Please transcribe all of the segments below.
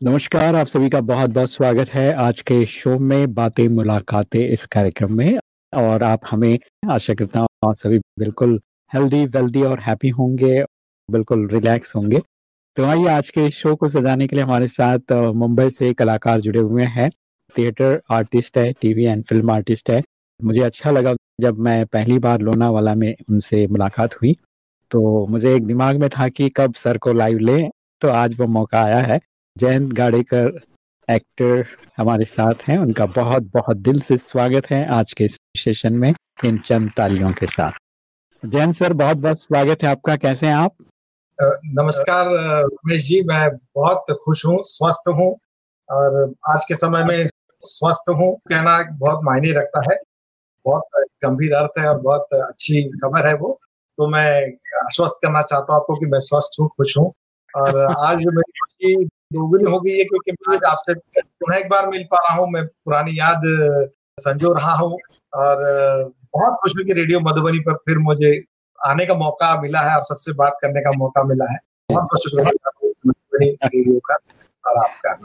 नमस्कार, आप सभी का बहुत बहुत स्वागत है आज के शो में बातें, मुलाकातें इस कार्यक्रम में और आप हमें आशा करता हूँ आप सभी बिल्कुल हेल्दी वेल्दी और हैप्पी होंगे, बिल्कुल रिलैक्स होंगे। तो आइए आज के शो को सजाने के लिए हमारे साथ मुंबई से कलाकार जुड़े हुए हैं। थिएटर आर्टिस्ट है टीवी एंड फ़िल्म आर्टिस्ट है। मुझे अच्छा लगा जब मैं पहली बार लोनावाला में उनसे मुलाकात हुई। तो मुझे एक दिमाग में था कि कब सर को लाइव लें तो आज वो मौका आया है। जयंत गाड़ेकर एक्टर हमारे साथ हैं। उनका बहुत बहुत दिल से स्वागत है आज के सेशन में इन चंद तालियों के साथ। जयंत सर बहुत बहुत स्वागत है आपका। कैसे हैं आप? नमस्कार रमेश जी मैं बहुत खुश हूँ स्वस्थ हूँ और आज के समय में स्वस्थ हूँ। कहना बहुत मायने रखता है। बहुत गंभीर अर्थ है और बहुत अच्छी खबर है वो। तो मैं आश्वस्त करना चाहता हूँ आपको कि मैं स्वस्थ हूँ खुश हूँ। और आज मेरी खुशी दोगुनी हो गई है क्योंकि मैं आज आपसे पुनः एक बार मिल पा रहा हूँ, मैं पुरानी याद संजो रहा हूँ और बहुत खुश हूँ कि रेडियो मधुबनी पर फिर मुझे आने का मौका मिला है और सबसे बात करने का मौका मिला है। बहुत बहुत शुक्रिया रेडियो का और आपका।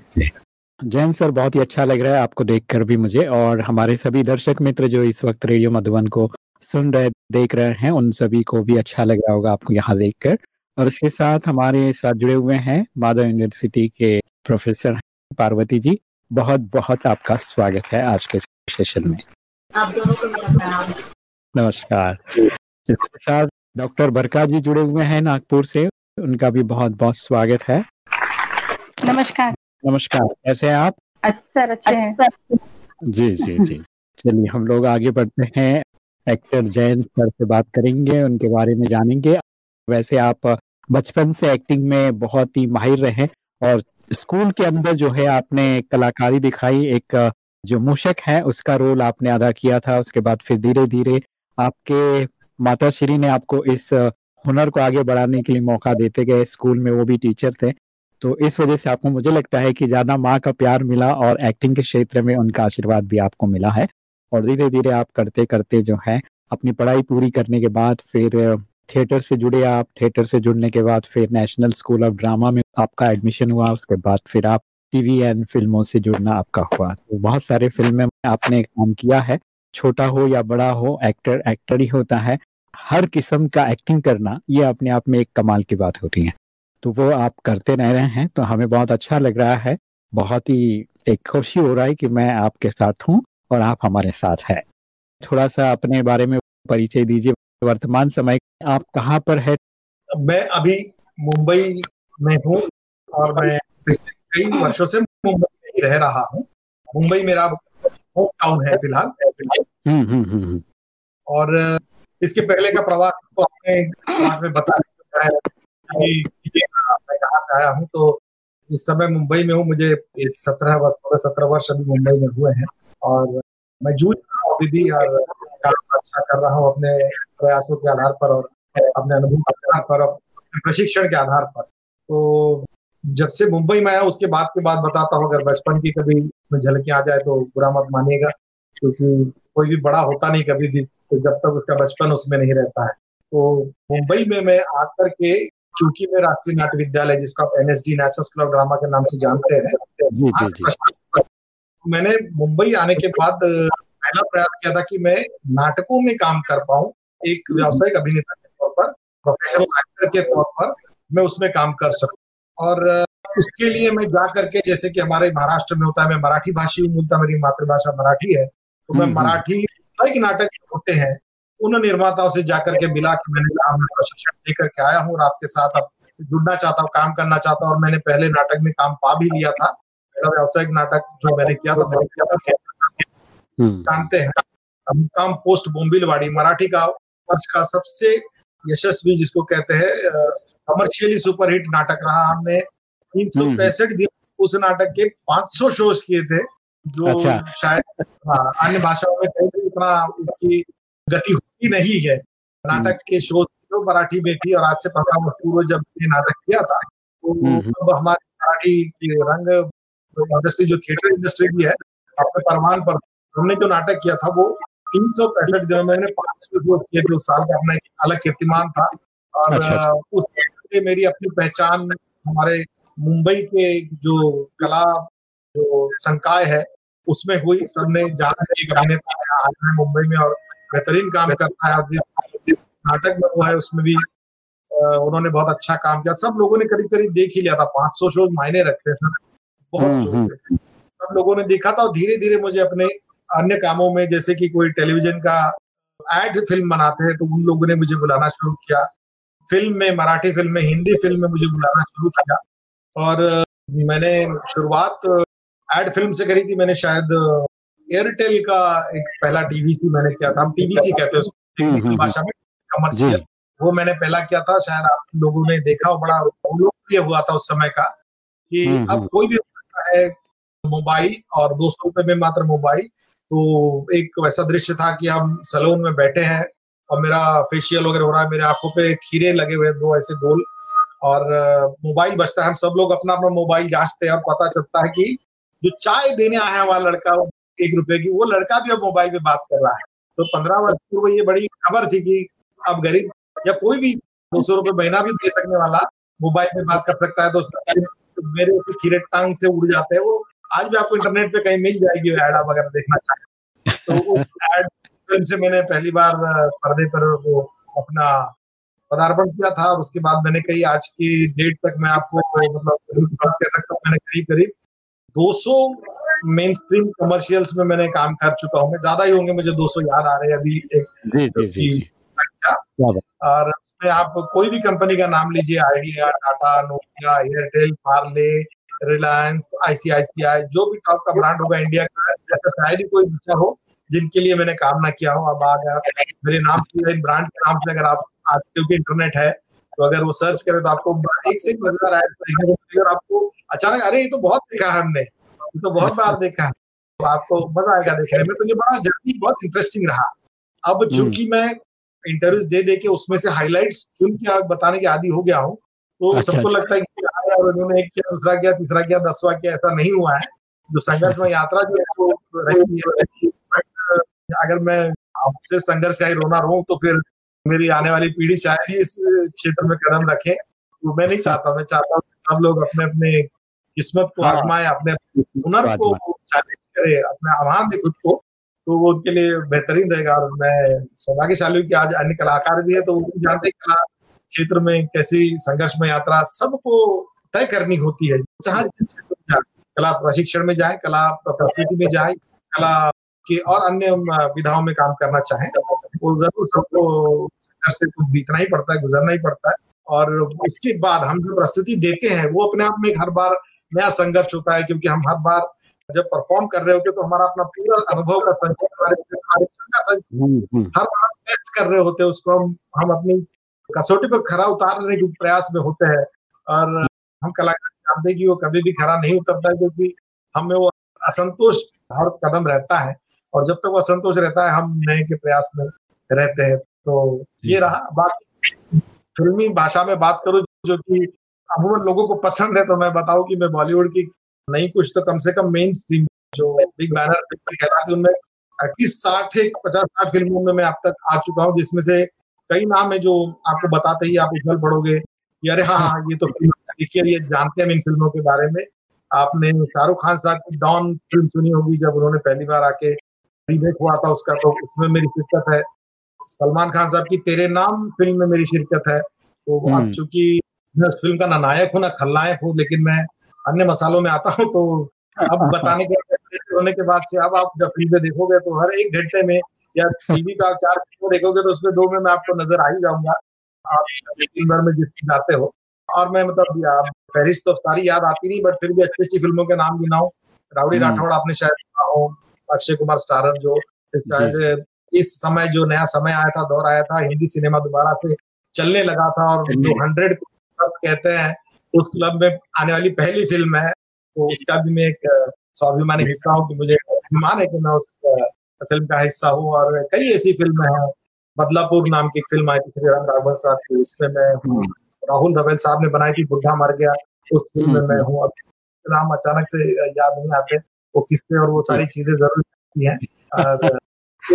जैन सर, बहुत ही अच्छा लग रहा है आपको देखकर भी मुझे और हमारे सभी दर्शक मित्र जो इस वक्त रेडियो मधुबन को सुन रहे, देख रहे हैं, उन सभी को भी अच्छा लग रहा होगा आपको यहाँ देखकर। और इसके साथ हमारे साथ जुड़े हुए हैं माधव यूनिवर्सिटी के प्रोफेसर पार्वती जी। बहुत बहुत आपका स्वागत है आज के सेशन में। आप दोनों को नमस्कार। इसके साथ डॉक्टर बरका जी जुड़े हुए हैं नागपुर से। उनका भी बहुत बहुत स्वागत है। नमस्कार। नमस्कार। कैसे हैं आप? अच्छा अच्छे हैं। जी जी जी। चलिए हम लोग आगे बढ़ते हैं। एक्टर जैन सर से बात करेंगे उनके बारे में जानेंगे। वैसे आप बचपन से एक्टिंग में बहुत ही माहिर रहे और स्कूल के अंदर जो है आपने कलाकारी दिखाई, एक जो मूषक है, उसका रोल आपने अदा किया था। उसके बाद फिर धीरे धीरे आपके माता श्री ने आपको इस हुनर को आगे बढ़ाने के लिए मौका देते गए। स्कूल में वो भी टीचर थे। तो इस वजह से आपको मुझे लगता है कि ज़्यादा माँ का प्यार मिला और एक्टिंग के क्षेत्र में उनका आशीर्वाद भी आपको मिला है। और धीरे धीरे आप करते करते जो है, अपनी पढ़ाई पूरी करने के बाद फिर थिएटर से जुड़े आप, थिएटर से जुड़ने के बाद फिर नेशनल स्कूल ऑफ़ ड्रामा में आपका एडमिशन हुआ, उसके बाद फिर आप टीवी एंड फ़िल्मों से जुड़ना आपका हुआ। तो बहुत सारे फ़िल्में आपने काम किया है, छोटा हो या बड़ा हो एक्टर एक्टर ही होता है, हर किस्म का एक्टिंग करना, ये अपने आप में एक कमाल की बात होती है। तो वो आप करते रह रहे हैं तो हमें बहुत अच्छा लग रहा है, बहुत ही एक खुशी हो रहा है कि मैं आपके साथ हूँ और आप हमारे साथ हैं। थोड़ा सा अपने बारे में परिचय दीजिए वर्तमान समय आप कहाँ पर है? मैं अभी मुंबई में हूँ और मैं पिछले कई वर्षों से मुंबई में ही रह रहा हूँ। मुंबई मेरा होम टाउन है फ़िलहाल। हम्म, हम्म, हम्म, और इसके पहले का प्रवास तो आपने समाज में बता है मैं कहा आया हूँ तो इस समय मुंबई में हूँ। मुझे एक सत्रह वर्ष पूरे सत्रह वर्ष अभी मुंबई में हुए हैं। और मैं जूझ रहा हूँ अभी भी और काम अच्छा कर रहा हूँ अपने प्रयासों के आधार पर और अपने अनुभव के आधार पर प्रशिक्षण के आधार पर। तो जब से मुंबई में आया उसके बाद की बात बताता हूँ अगर बचपन की कभी उसमें झलकियाँ आ जाए तो बुरा मत मानिएगा क्योंकि कोई भी बड़ा होता नहीं कभी भी तो जब तक उसका बचपन उसमें नहीं रहता है। तो मुंबई में मैं आकर के चूँकि मैं राष्ट्रीय नाट्य विद्यालय जिसको आप NSD national school of drama के नाम से जानते हैं मैंने मुंबई आने के बाद पहला प्रयास किया था कि मैं नाटकों में काम कर पाऊँ एक व्यावसायिक अभिनेता के तौर पर प्रोफेशनल एक्टर के तौर पर मैं उसमें काम कर सकूँ और उसके लिए मैं जा करके जैसे कि हमारे महाराष्ट्र में होता है मैं मराठी भाषी हूँ मूलता मेरी मातृभाषा मराठी है तो मैं हम्म, हम्म। मराठी कई नाटक होते हैं उन निर्माताओं से जाकर के मिला कि मैंने कहा मैं प्रशिक्षण लेकर के आया हूँ और आपके साथ अब जुड़ना चाहता हूँ काम करना चाहता हूँ और मैंने पहले नाटक में काम पा भी लिया था पहला व्यावसायिक नाटक जो मैंने किया था मैंने किया था हम्म। जानते हैं काम पोस्ट बोम्बिलवाड़ी मराठी का वर्ष का सबसे यशस्वी जिसको कहते हैं कमर्शियली सुपरहिट नाटक रहा हमने तीन सौ हम्म। पैंसठ दिन उस नाटक के 500 शोज़ किए थे जो अच्छा। शायद हाँ, अन्य भाषाओं में कहीं भी इतना इसकी गति होती नहीं है नाटक के शोज़ जो मराठी में थी और आज से पंद्रह वर्ष पूर्व जब ये नाटक किया था तो अब हमारी मराठी की रंग इंडस्ट्री जो थिएटर इंडस्ट्री भी है अपने परमान पर हमने जो नाटक किया था वो तीन सौ पैंसठ दिनों में पाँच सौ किए थे उस साल का अपना एक अलग कीर्तिमान था। और अच्छा, अच्छा। उस से मेरी अपनी पहचान हमारे मुंबई के जो कला जो संकाय है उसमें हुई। सबने जान एक अभिनेता है मुंबई में और बेहतरीन काम करता है। और जिस नाटक में वो है उसमें भी उन्होंने बहुत अच्छा काम किया। सब लोगों ने करीब करीब देख ही लिया था। पाँच सौ शोज़ मायने रखते थे बहुत हम्म, हम्म। सब लोगों ने देखा था और धीरे धीरे मुझे अपने अन्य कामों में जैसे कि कोई टेलीविज़न का एड फ़िल्म बनाते हैं तो उन लोगों ने मुझे बुलाना शुरू किया। फ़िल्म में मराठी फ़िल्म में हिंदी फ़िल्म में मुझे बुलाना शुरू किया। और मैंने शुरुआत एड फ़िल्म से करी थी। मैंने शायद एयरटेल का एक पहला टीवीसी मैंने किया था। हम टीवीसी कहते हैं हम्म, हम्म, भाषा में कमर्शियल वो मैंने पहला किया था। शायद आप लोगों ने देखा हो बड़ा लोकप्रिय हुआ था उस समय का कि हम्म, अब कोई भी है मोबाइल और दो सौ रुपए में मात्र मोबाइल तो एक वैसा दृश्य था कि हम सलून में बैठे हैं और मेरा फेशियल वगैरह हो रहा है, मेरे आँखों पे खीरे लगे हुए दो ऐसे गोल। और मोबाइल बचता है, हम सब लोग अपना अपना मोबाइल जांचते हैं और पता चलता है कि जो चाय देने आया वाला लड़का, एक रुपए की, वो लड़का भी अब मोबाइल पे बात कर रहा है। तो पंद्रह वर्ष पूर्व ये बड़ी खबर थी कि अब गरीब या कोई भी दो सौ रुपये महीना भी दे सकने वाला मोबाइल पे बात कर सकता है तो मेरे खीरे टांग से उड़ जाते हैं, वो आज भी आपको इंटरनेट पे कहीं मिल जाएगी एड आप अगर देखना चाहें। तो उस एड फ़िल्म से मैंने पहली बार पर्दे पर वो अपना पदार्पण किया था और उसके बाद मैंने कही आज की डेट तक मैं आपको मतलब कह सकता हूँ। मैंने करीब करीब 200 मेन स्ट्रीम कमर्शियल्स में मैंने काम कर चुका हूँ। मैं ज़्यादा ही होंगे मुझे 200 याद आ रहे हैं अभी एक संख्या। और उसमें आप कोई भी कंपनी का नाम लीजिए idea Tata Nokia Airtel Parle Reliance ICICI जो भी टॉप का ब्रांड होगा इंडिया का जैसा शायद ही कोई बच्चा हो जिनके लिए मैंने काम ना किया हो अब आ गया मेरे नाम से ब्रांड के नाम से अगर आप आज क्योंकि इंटरनेट है तो अगर वो सर्च करें तो आपको एक से एक मज़ेदार एड देखने और आपको अचानक अरे ये तो बहुत देखा है हमने ये तो बहुत बार देखा है तो आपको मज़ा आएगा देखने में तो ये बड़ा जर्नी बहुत इंटरेस्टिंग रहा अब हम्म। चूँकि मैं इंटरव्यूज़ दे दे के उसमें से हाईलाइट्स चुन के बताने के आदि हो गया हूँ तो अच्छा, सबको अच्छा। लगता है कि और उन्होंने एक किया दूसरा किया तीसरा किया दसवा किया ऐसा नहीं हुआ है। जो संघर्ष में यात्रा जो है वो रही है। अगर मैं सिर्फ़ संघर्ष का ही रोना रो तो फिर मेरी आने वाली पीढ़ी शायद ही इस क्षेत्र में कदम रखे। तो मैं नहीं चाहता मैं चाहता हूँ सब लोग अपने अपने किस्मत को हाँ। आजमाए अपने हुनर को चैलेंज करे अपने आह्वान दे खुद को तो वो उनके लिए बेहतरीन रहेगा। और मैं सौभाग्यशाली हूँ कि आज अन्य कलाकार भी है तो वो भी जानते कला क्षेत्र में कैसी संघर्ष में यात्रा सबको तय करनी होती है। जहाँ जिस कला प्रशिक्षण में जाए कला प्रस्तुति में जाए कला के और अन्य विधाओं में काम करना चाहे वो ज़रूर सबको से कुछ बीतना ही पड़ता है गुजरना ही पड़ता है। और उसके बाद हम जो प्रस्तुति देते हैं वो अपने आप में हर बार नया संघर्ष होता है क्योंकि हम हर बार जब परफॉर्म कर रहे होते तो हमारा अपना पूरा अनुभव का संचय हम्म, हम्म। हर बार टेस्ट कर रहे होते हैं उसको हम हम अपनी कसौटी पर खरा उतारने के प्रयास में होते हैं। और हम कलाकार जानते हैं कि वो कभी भी खरा नहीं उतरता क्योंकि हमें वो असंतोष हर कदम रहता है। और जब तक वो असंतोष रहता है हम नए के प्रयास में रहते हैं। तो ये रहा बाकी फिल्मी भाषा में बात करूँ जो कि अमूमन लोगों को पसंद है तो मैं बताऊँ कि मैं बॉलीवुड की नहीं कुछ तो कम से कम मेन स्ट्रीम जो बिग बैनर कहलाती उनमें एटलीस्ट साठ एक पचास साठ फ़िल्मों में मैं अब तक आ चुका हूँ जिसमें से कई नाम है जो आपको बताते ही आप उछल पड़ोगे कि अरे हाँ हाँ ये तो फ़िल्म देखिए ये जानते हैं इन फ़िल्मों के बारे में। आपने शाहरुख खान साहब की डॉन फ़िल्म सुनी होगी जब उन्होंने पहली बार आके रीमेक हुआ था उसका तो उसमें मेरी शिरकत है। सलमान खान साहब की तेरे नाम फ़िल्म में मेरी शिरकत है। तो अब हम्म। चूँकि मैं उस फ़िल्म का ना नायक हूँ ना खलनायक हूँ लेकिन मैं अन्य मसालों में आता हूँ तो अब बताने के होने के बाद से अब आप जब फ़िल्में देखोगे तो हर एक घंटे में या टीवी का चार फ़िल्म देखोगे तो उसमें दो में मैं आपको नज़र आ ही जाऊँगा। आप तीन बार में जिसकी जाते हो और मैं मतलब फहरिस्त तो सारी याद आती नहीं बट फिर भी अच्छी अच्छी फ़िल्मों के नाम गिनाऊं राउडी हम्म। राठौड़ आपने शायद सुना हो अक्षय कुमार स्टारर जो शायद इस समय जो नया समय आया था दौर आया था हिंदी सिनेमा दोबारा से चलने लगा था और जो हंड्रेड कहते हैं उस क्लब में आने वाली पहली फ़िल्म है तो उसका भी मैं एक स्वाभिमानी हिस्सा हूँ कि मुझे अभिमान है कि मैं उस फ़िल्म का हिस्सा हूँ और कई ऐसी फ़िल्में हैं बदलापुर नाम की फ़िल्म आई थी श्री राम राघवन साहब की उसमें मैं हम्म। राहुल रवेल साहब ने बनाई थी बुढ़ा मर गया उस फ़िल्म में मैं हूँ। अभी नाम अचानक से याद नहीं आते वो किस्से और वो सारी चीज़ें ज़रूर हैं।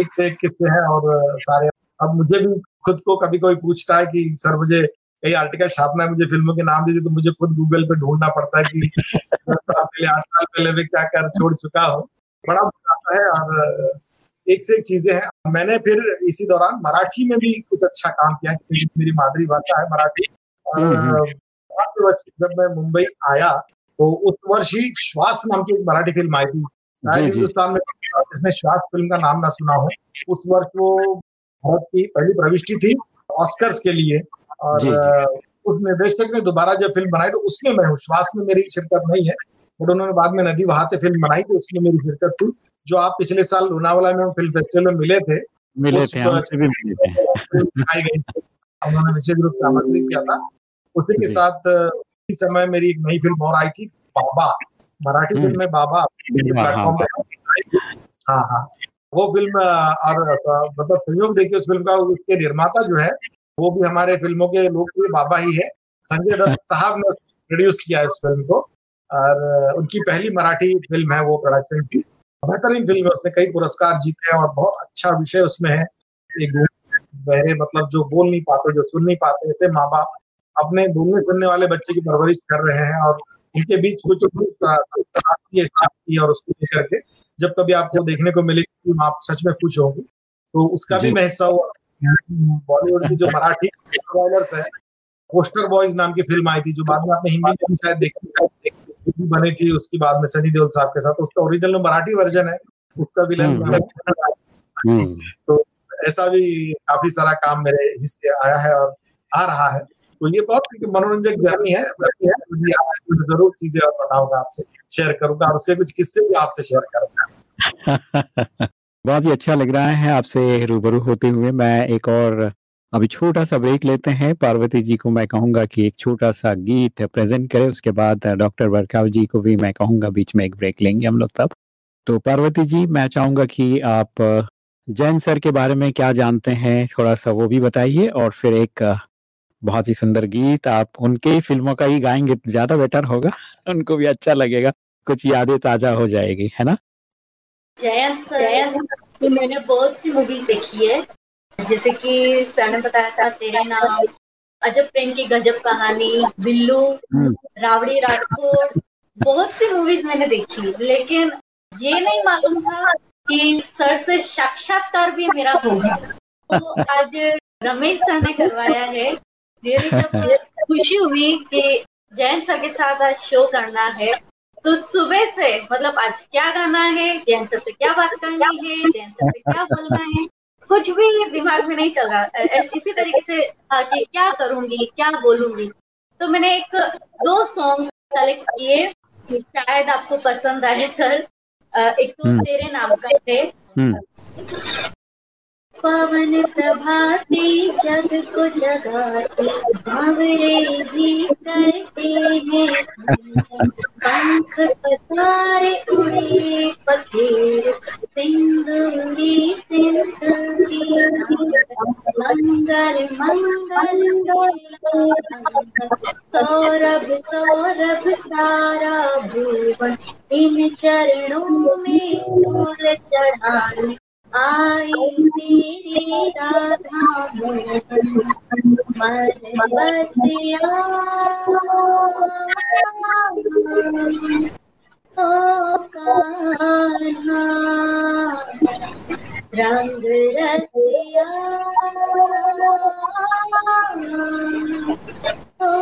एक से एक किस्से हैं और सारे। अब मुझे भी खुद को कभी कोई पूछता है कि सर मुझे कई आर्टिकल छापना है मुझे फ़िल्मों के नाम दीजिए तो मुझे खुद गूगल पे ढूंढना पड़ता है कि दस साल पहले आठ साल पहले मैं क्या कर छोड़ चुका हूँ? बड़ा मज़ा आता है और एक से एक चीज़ें हैं। मैंने फिर इसी दौरान मराठी में भी कुछ अच्छा काम किया क्योंकि मेरी भाषा है मराठी। हम्म, हम्म। जब मैं मुंबई आया तो उस वर्ष ही श्वास नाम की एक मराठी फ़िल्म आई थी. शायद हिंदुस्तान में जिसने श्वास फ़िल्म का नाम ना सुना हो. उस वर्ष वो भारत की पहली प्रविष्टि थी ऑस्कर्स के लिए और उस निर्देशक ने दोबारा जब फ़िल्म बनाई तो उसमें मैं हूँ. श्वास में मेरी शिरकत नहीं है बट उन्होंने बाद में नदी वहाते फ़िल्म बनाई तो उसमें मेरी शिरकत थी जो आप पिछले साल लोनावाला में फ़िल्म फेस्टिवल में मिले थे मिले थे थे. उन्होंने विशेष रूप से आमंत्रित किया था। उसी के साथ इस समय मेरी एक नई फ़िल्म और आई थी बाबा। मराठी हम्म। फ़िल्म में बाबा प्लेटफॉर्म पे हाँ। हाँ वो फ़िल्म और मतलब संयोग देखिए उस फ़िल्म का उसके निर्माता जो है वो भी हमारे फ़िल्मों के लोकप्रिय बाबा ही है। संजय दत्त साहब ने प्रोड्यूस किया इस फ़िल्म को और उनकी पहली मराठी फ़िल्म है वो प्रोडक्शन की। बेहतरीन फ़िल्म है उसने कई पुरस्कार जीते हैं और बहुत अच्छा विषय उसमें है। एक बहरे मतलब जो बोल नहीं पाते जो सुन नहीं पाते ऐसे माँ बाप अपने बोलने सुनने वाले बच्चे की परवरिश कर रहे हैं और उनके बीच कुछ और उसको लेकर के जब कभी आपको देखने को मिलेगी आप सच में खुश होंगे तो उसका भी मैं हिस्सा हुआ। बॉलीवुड की जो मराठी है पोस्टर बॉयज़ नाम की फ़िल्म आई थी जो बाद में आपने हिंदी में भी शायद देखी बनी थी उसकी बाद में सनी देओल साहब के साथ। उसका ओरिजिनल मराठी वर्जन है उसका विलन हम्म, हम्म। तो ऐसा भी काफ़ी सारा काम मेरे हिस्से आया है और आ रहा है। तो ये बहुत मनोरंजक जर्नी है ज़रूर चीज़ें और बताऊँगा आपसे शेयर करूँगा और उससे कुछ किस्से भी आपसे शेयर करूँगा। बहुत ही अच्छा लग रहा है आपसे रूबरू होते हुए। मैं एक और, अभी छोटा सा ब्रेक लेते हैं। पार्वती जी को मैं कहूँगा कि एक छोटा सा गीत प्रेजेंट करें, उसके बाद डॉक्टर वर्काव जी को भी मैं कहूँगा, बीच में एक ब्रेक लेंगे हम लोग तब। तो पार्वती जी, मैं चाहूँगा कि आप, जैन सर के बारे में क्या जानते हैं, थोड़ा सा वो भी बताइए और फिर एक बहुत ही सुंदर गीत आप उनके ही फ़िल्मों का ही गाएँगे तो ज़्यादा बेटर होगा। उनको भी अच्छा लगेगा कुछ यादें ताज़ा हो जाएगी है ना? जयंत सर मैंने बहुत सी मूवीज़ देखी है। जैसे कि सर ने बताया था तेरे नाम अजब प्रेम की गजब कहानी बिल्लू हम्म। रावड़ी राठौर बहुत सी मूवीज़ मैंने देखी। लेकिन ये नहीं मालूम था कि सर से साक्षात्कार भी मेरा होगा। तो आज रमेश सर ने करवाया है रियली खुशी हुई कि जैन सर के साथ आज शो करना है तो सुबह से मतलब आज क्या गाना है जैन सर से क्या बात करनी है जैन सर से क्या बोलना है कुछ भी दिमाग में नहीं चल रहा इसी तरीके से था कि क्या करूँगी क्या बोलूँगी तो मैंने एक दो सॉन्ग सेलेक्ट किए शायद आपको पसंद आए सर एक तो हम्म। तेरे नाम का है हम्म। पवन प्रभाते जग को जगाते, भावरे भी करते हैं पंख पसारे उड़े पखेर, सिंदूरी सिंदूरी। मंगल मंगल सौरभ सौरभ सारा भुवन, इन चरणों में फूल चढ़ाने आई तेरी राधा मन बसिया ओ कान्हा। रंग रसिया ओ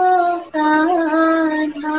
कान्हा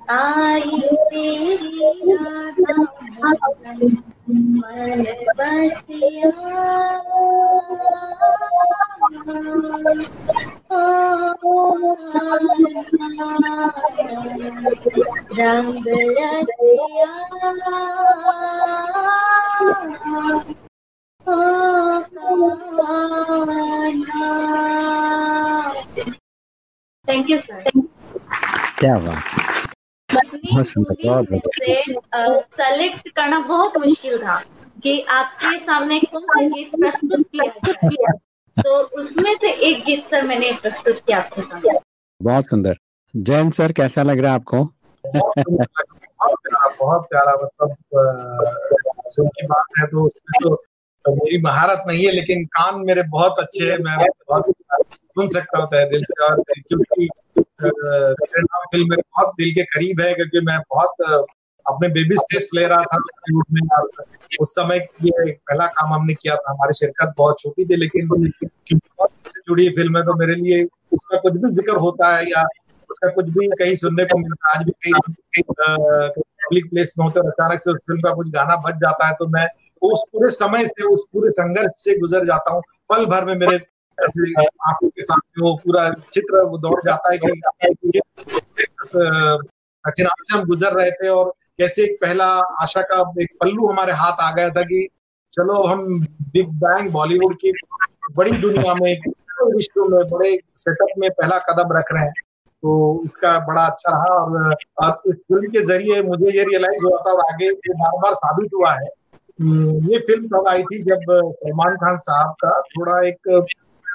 आई तेरी राधा मन बसिया रंग रसिया थैंक यू सर क्या बात से सेलेक्ट करना बहुत मुश्किल था कि आपके सामने कौन सा गीत प्रस्तुत किया जाए। तो उसमें से एक गीत सर मैंने प्रस्तुत किया आपके सामने। बहुत सुंदर। जैन सर कैसा लग रहा है आपको? बहुत प्यारा मतलब सुन की बात है तो उसमें तो, तो मेरी महारत नहीं है लेकिन कान मेरे बहुत अच्छे हैं मैं बहुत सुन सकता हूँ दिल से और क्योंकि फ़िल्म मेरे बहुत दिल के करीब है क्योंकि मैं बहुत अपने बेबी स्टेप्स ले रहा था में। उस समय ये पहला काम हमने किया था, हमारी शिरकत बहुत छोटी थी, लेकिन जुड़ी फ़िल्म है तो मेरे लिए उसका कुछ भी ज़िक्र होता है या उसका कुछ भी कहीं सुनने को मिलता है, आज भी कहीं पब्लिक प्लेस में होते और अचानक से उस फ़िल्म का कुछ गाना बच जाता है तो मैं उस पूरे समय से, उस पूरे संघर्ष से गुजर जाता हूँ। पल भर में मेरे ऐसे आँखों के सामने वो पूरा चित्र वो दौड़ जाता है कि कठिनाई से हम गुजर रहे थे और कैसे एक पहला आशा का एक पल्लू हमारे हाथ आ गया था कि चलो हम बिग बैंग बॉलीवुड की बड़ी दुनिया में विश्व में बड़े सेटअप में पहला कदम रख रहे हैं। तो उसका बड़ा अच्छा रहा और, और इस फ़िल्म के ज़रिए मुझे ये रियलाइज़ हुआ था और आगे ये बार बार साबित हुआ है। ये फ़िल्म तब आई थी जब सलमान खान साहब का थोड़ा एक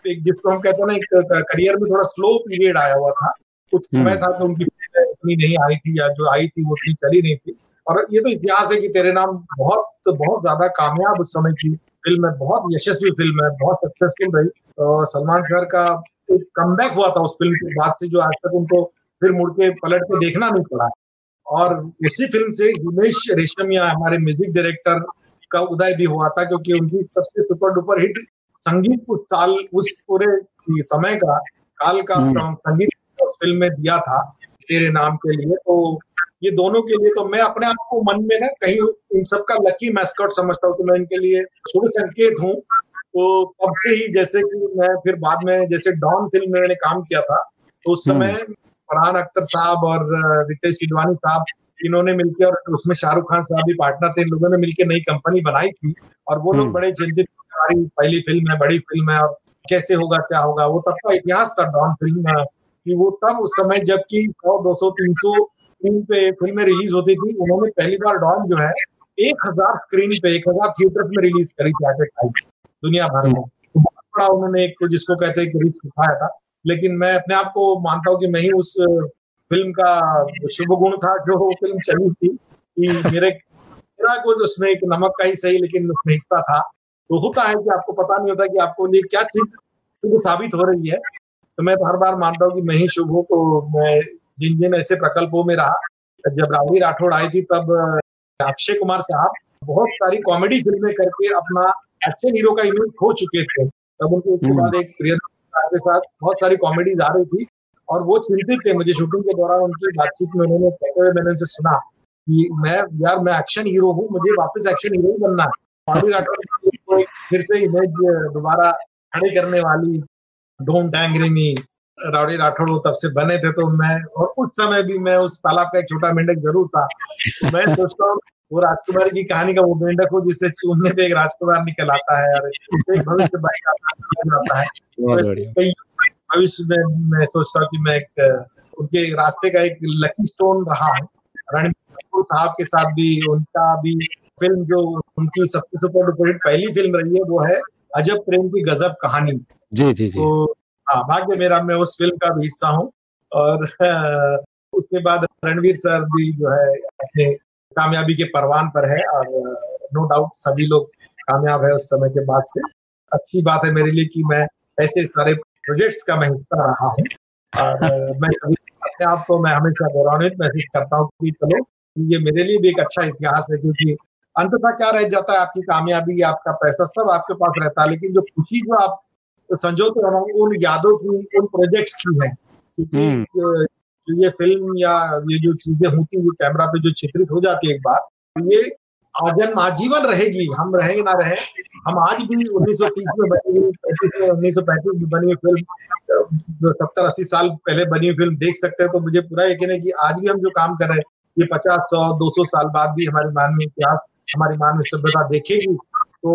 एक जिसको हम कहते हैं ना एक करियर में थोड़ा स्लो पीरियड आया हुआ था। कुछ हम्म। समय था तो उनकी इतनी नहीं आई थी या जो आई थी वो इतनी चली नहीं थी। और ये तो इतिहास है कि तेरे नाम बहुत बहुत ज़्यादा कामयाब उस समय की फ़िल्म है बहुत यशस्वी फ़िल्म है बहुत सक्सेसफुल रही। और सलमान खान का एक कम हुआ था उस फ़िल्म के बाद से जो आज तक उनको फिर मुड़ के पलट के देखना नहीं पड़ा। और उसी फ़िल्म से हिमेश रेशमिया हमारे म्यूज़िक डायरेक्टर का उदय भी हुआ था क्योंकि उनकी सबसे सुपर डुपर हिट संगीत उस साल उस पूरे समय का काल का हम्म। संगीत फ़िल्म में दिया था तेरे नाम के लिए तो ये दोनों के लिए तो मैं अपने आप को मन में ना कहीं इन सब का लकी मैस्कॉट समझता हूँ कि मैं इनके लिए शुभ संकेत हूँ तो तब से ही जैसे कि मैं फिर बाद में जैसे डॉन फ़िल्म में मैंने काम किया था तो उस समय हम्म। फरहान अख्तर साहब और रितेश सिडवानी साहब इन्होंने मिलकर और उसमें शाहरुख खान साहब भी पार्टनर थे इन लोगों ने मिलकर नई कंपनी बनाई थी और वो लोग हम्म। बड़े चिंतित हमारी पहली फ़िल्म है, बड़ी फ़िल्म है, और कैसे होगा, क्या होगा, वो तब का इतिहास था, डॉन फ़िल्म कि वो तब उस समय जबकि सौ, दो सौ, तीन सौ स्क्रीन पे फ़िल्में रिलीज़ होती थी, उन्होंने पहली बार डॉन जो है, एक हज़ार स्क्रीन पे, एक हज़ार थिएटर में रिलीज़ करी थी दुनिया भर में। बहुत बड़ा उन्होंने एक, जिसको कहते हैं रिस्क उठाया था, लेकिन मैं अपने आप को मानता हूँ कि मैं ही उस फ़िल्म का शुभ गुण था, जो फ़िल्म चली थी, कि मेरे, मेरा कुछ उसमें एक नमक का ही सही, लेकिन उसमें हिस्सा था। तो होता है कि आपको पता नहीं होता कि आपको लिए क्या चीज़ शुभ साबित हो रही है। तो मैं तो हर बार मानता हूँ कि मैं ही शुभ हूँ तो मैं जिन जिन ऐसे प्रकल्पों में रहा जब राहुल राठौड़ आई थी तब अक्षय कुमार साहब बहुत सारी कॉमेडी फ़िल्में करके अपना एक्शन हीरो का इमेज खो चुके थे। तब उनके उसके हम्म। बाद एक प्रियदर्शन के साथ बहुत सारी कॉमेडीज आ रही थी और वो चिंतित थे मुझे शूटिंग के दौरान उनकी बातचीत में उन्होंने कहते हुए मैंने उनसे सुना कि मैं यार मैं एक्शन हीरो हूँ मुझे वापस एक्शन हीरो ही बनना है। फिर से इमेज दोबारा खड़े करने वाली don't angry me rowdy Rathore वो तब से बने थे तो मैं और उस समय भी मैं उस तालाब का एक छोटा मेंढक ज़रूर था। मैं सोचता हूँ वो राजकुमारी की कहानी का वो मेंढक हो जिससे चूमने पे एक राजकुमार निकल आता है और एक भविष्य आता है भविष्य में मैं सोचता हूँ कि मैं एक उनके रास्ते का एक लकी स्टोन रहा हूँ। रणबीर कपूर साहब के साथ भी उनका भी फ़िल्म जो उनकी सबसे सुपर डुपर हिट पहली फ़िल्म रही है वो है अजब प्रेम की गजब कहानी। जी जी जी। तो हाँ भाग्य मेरा मैं उस फ़िल्म का भी हिस्सा हूँ। और उसके बाद रणवीर सर भी जो है अपने कामयाबी के परवान पर है और नो डाउट सभी लोग कामयाब है उस समय के बाद से। अच्छी बात है मेरे लिए कि मैं ऐसे सारे प्रोजेक्ट्स का मैं हिस्सा रहा हूँ। और मैं अपने आप को मैं हमेशा गौरवान्वित महसूस करता हूँ कि चलो ये मेरे लिए भी एक अच्छा इतिहास है क्योंकि अंततः क्या रह जाता है? आपकी कामयाबी आपका पैसा सब आपके पास रहता है लेकिन जो खुशी जो आप संजोते रहो उन यादों की उन प्रोजेक्ट्स की है। क्योंकि हम्म। ये फ़िल्म या ये जो चीज़ें होती है कैमरा पे जो चित्रित हो जाती है एक बार तो ये आजन आजीवन रहेगी। हम रहे ना रहे हम आज भी 1930 में बनी हुई में उन्नीस सौ पैंतीस में बनी हुई फ़िल्म जो सत्तर अस्सी साल पहले बनी हुई फ़िल्म देख सकते हैं तो मुझे पूरा यकीन है कि आज भी हम जो काम कर रहे हैं ये पचास सौ दो सौ साल बाद भी हमारी मानवीय इतिहास हमारी मानवीय सभ्यता देखेगी तो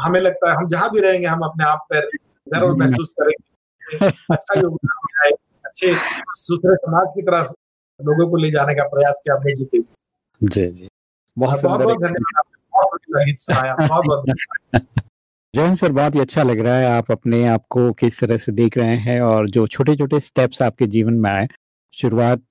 हमें लगता है हम जहाँ भी रहेंगे हम अपने आप पर गर्व महसूस करेंगे। अच्छा योगदान अच्छे सुथरे समाज की तरफ़ लोगों को ले जाने का प्रयास किया जीते जी जी। बहुत बहुत बहुत धन्यवाद बहुत बहुत जैन सर बहुत ही अच्छा लग रहा है आप अपने आप को किस तरह से देख रहे हैं और जो छोटे छोटे स्टेप्स आपके जीवन में आए शुरुआत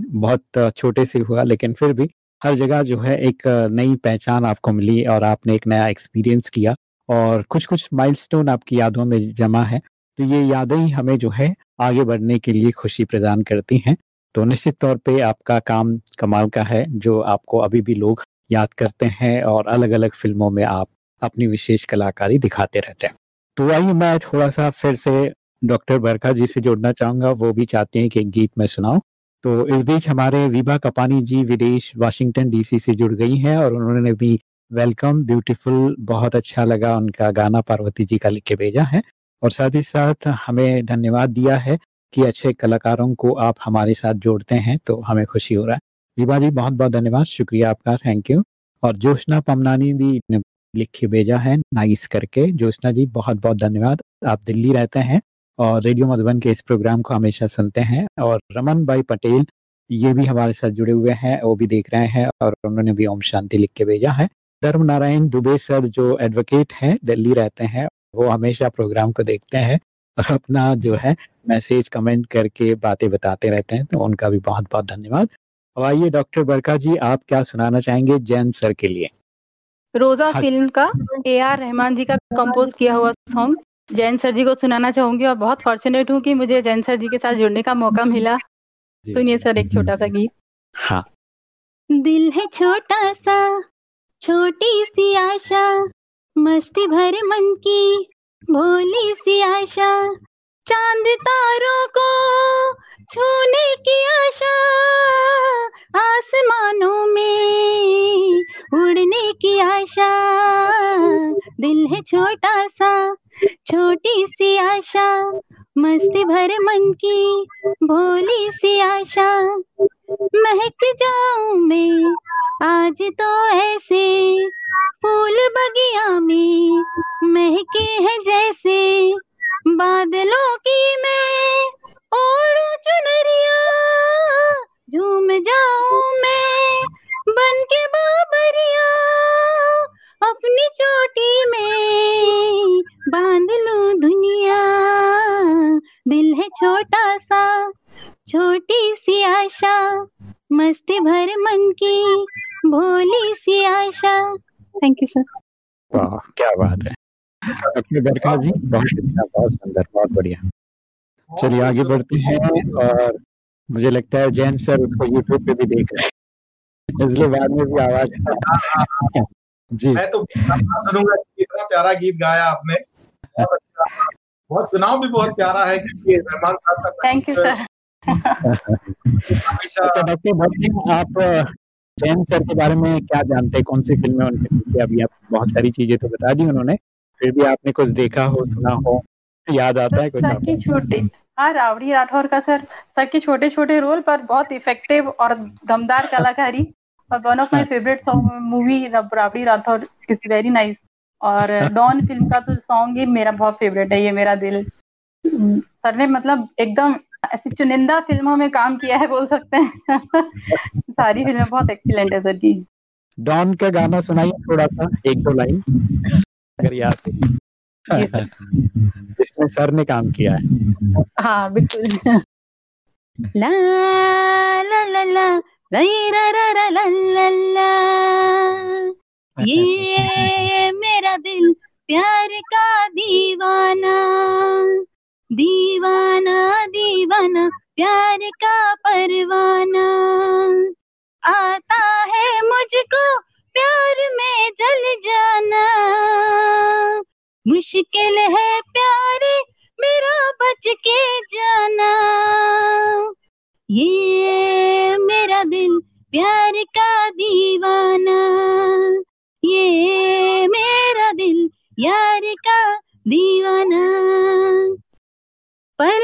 बहुत छोटे से हुआ लेकिन फिर भी हर जगह जो है एक नई पहचान आपको मिली और आपने एक नया एक्सपीरियंस किया और कुछ कुछ माइलस्टोन आपकी यादों में जमा है। तो ये यादें ही हमें जो है आगे बढ़ने के लिए खुशी प्रदान करती हैं। तो निश्चित तौर पे आपका काम कमाल का है, जो आपको अभी भी लोग याद करते हैं और अलग अलग फ़िल्मों में आप अपनी विशेष कलाकारी दिखाते रहते हैं। तो आइए मैं थोड़ा सा फिर से डॉक्टर बरखा जी से जोड़ना चाहूँगा। वो भी चाहते हैं कि एक गीत मैं सुनाऊं। तो इस बीच हमारे विभा कपानी जी विदेश, वाशिंगटन डीसी से जुड़ गई हैं और उन्होंने भी वेलकम, ब्यूटीफुल, बहुत अच्छा लगा उनका गाना पार्वती जी का लिख के भेजा है। और साथ ही साथ हमें धन्यवाद दिया है कि अच्छे कलाकारों को आप हमारे साथ जोड़ते हैं तो हमें खुशी हो रहा है। विभा जी बहुत बहुत धन्यवाद, शुक्रिया आपका थैंक यू और जोशना पमनानी भी लिख के भेजा है, नाइस करके। जोशना जी बहुत बहुत धन्यवाद, आप दिल्ली रहते हैं। और रेडियो मधुबन के इस प्रोग्राम को हमेशा सुनते हैं। और रमन भाई पटेल ये भी हमारे साथ जुड़े हुए हैं वो भी देख रहे हैं और उन्होंने भी ओम शांति लिख के भेजा है। धर्म नारायण दुबे सर जो एडवोकेट हैं दिल्ली रहते हैं वो हमेशा प्रोग्राम को देखते हैं और अपना जो है मैसेज कमेंट करके बातें बताते रहते हैं तो उनका भी बहुत बहुत धन्यवाद। अब आइए डॉक्टर बरका जी आप क्या सुनाना चाहेंगे जैन सर के लिए? रोजा हाँ। फ़िल्म का ए आर रहमान जी का कंपोज किया हुआ सॉन्ग जैन सर जी को सुनाना चाहूँगी और बहुत फॉर्चुनेट हूँ कि मुझे जैन सर जी के साथ जुड़ने का मौका मिला। सुनिए सर एक छोटा सा गीत। हाँ। दिल है छोटा सा छोटी सी आशा मस्ती भरे मन की भोली सी आशा चाँद तारों को छूने की आशा, आसमानों में उड़ने की आशा। दिल है छोटा सा, छोटी सी आशा, मस्ती भर मन की भोली सी आशा। महक जाऊँ मैं, आज तो ऐसे फूल बगिया में महके हैं जैसे बादलों की मैं ओढ़ू चुनरिया, झूम जाऊँ मैं बन के बाबरिया, अपनी चोटी में बाँध लूँ दुनिया। दिल है छोटा सा, छोटी सी आशा, मस्ती भर मन की भोली सी आशा। थैंक यू सर क्या बात है। अपने बरखा जी बहुत अच्छा बहुत सुंदर बहुत बढ़िया। चलिए आगे बढ़ते हैं और मुझे लगता है जैन सर उसको यूट्यूब पे भी देख रहे हैं। इसलिए बाद में भी आवाज़ जी। मैं तो सुनूँगा कितना प्यारा गीत गाया आपने। बहुत अच्छा। चुनाव भी बहुत प्यारा है क्योंकि रहमान साहब का थैंक यू सर अच्छा डॉक्टर आप जैन सर के बारे में क्या जानते हैं? कौन सी फ़िल्में उनके पीछे अभी आप बहुत सारी चीज़ें तो बता दी उन्होंने। फिर भी आपने कुछ देखा हो सुना हो याद आता है कुछ आपको? छोटे हाँ रावड़ी राठौर का सर। सर के छोटे छोटे रोल पर बहुत इफ़ेक्टिव और दमदार कलाकारी। और one of my favourite song movie Rowdy Rathore is very nice और डॉन फ़िल्म का तो सॉन्ग ही मेरा बहुत फेवरेट है ये मेरा दिल। सर ने मतलब एकदम ऐसी चुनिंदा फ़िल्मों में काम किया है बोल सकते हैं। सारी फ़िल्में बहुत एक्सीलेंट है सर की डॉन का गाना सुनाइए थोड़ा सा एक दो लाइन। अगर याद इसमें सर ने काम किया है। हाँ बिल्कुल। ला ला ला ला, रा रा रा, ला ला ला। ये मेरा दिल, प्यार का दीवाना। दीवाना दीवाना, प्यार का परवाना। आता है मुझको प्यार में जल जाना। मुश्किल है प्यारे मेरा बच के जाना। ये मेरा दिल प्यार का दीवाना। ये मेरा दिल यार का दीवाना। पल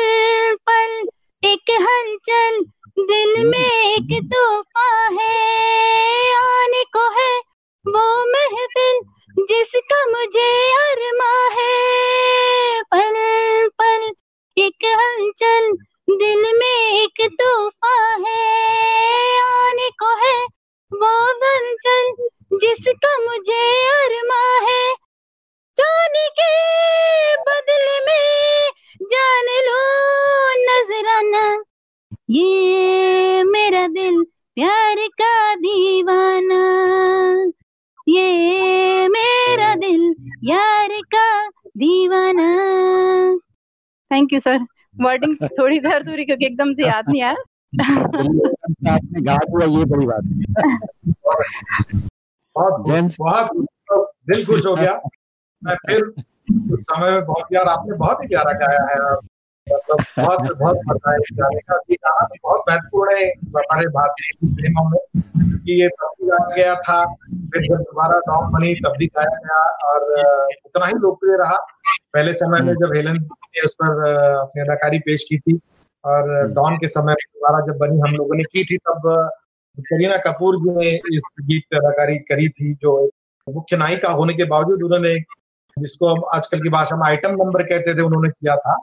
पल एक हलचल दिल में एक तोहफा है। आने वो महफिल जिसका मुझे अरमा है। पल पल, एक हलचल, दिल में एक तोहफा है। आने को है वो हलचल जिसका मुझे अरमा है। जाने के बदले में जान लो नजराना, ये मेरा दिल प्यार का दीवाना। ये मेरा दिल यार का दीवाना। थैंक यू सर वर्डिंग थोड़ी देर दूरी क्योंकि एकदम से याद नहीं आया। आपने गा दिया ये बड़ी बात बहुत बहुत दिल खुश हो गया। मैं फिर उस समय में बहुत यार आपने बहुत ही प्यारा गाया है। मतलब बहुत बहुत मज़ा है इस गाने का ये गाना भी बहुत महत्वपूर्ण है हमारे भारतीय सिनेमा में कि ये तब भी गाया गया था फिर जब दोबारा डॉन बनी तब भी गाया गया और उतना ही लोकप्रिय रहा। पहले समय में जब हेलन ने उस पर अपनी अदाकारी पेश की थी और डॉन के समय दोबारा जब बनी हम लोगों ने की थी तब करीना कपूर जी ने इस गीत पर अदाकारी करी थी जो मुख्य नायिका होने के बावजूद उन्होंने जिसको हम आजकल की भाषा में आइटम नंबर कहते थे उन्होंने किया था।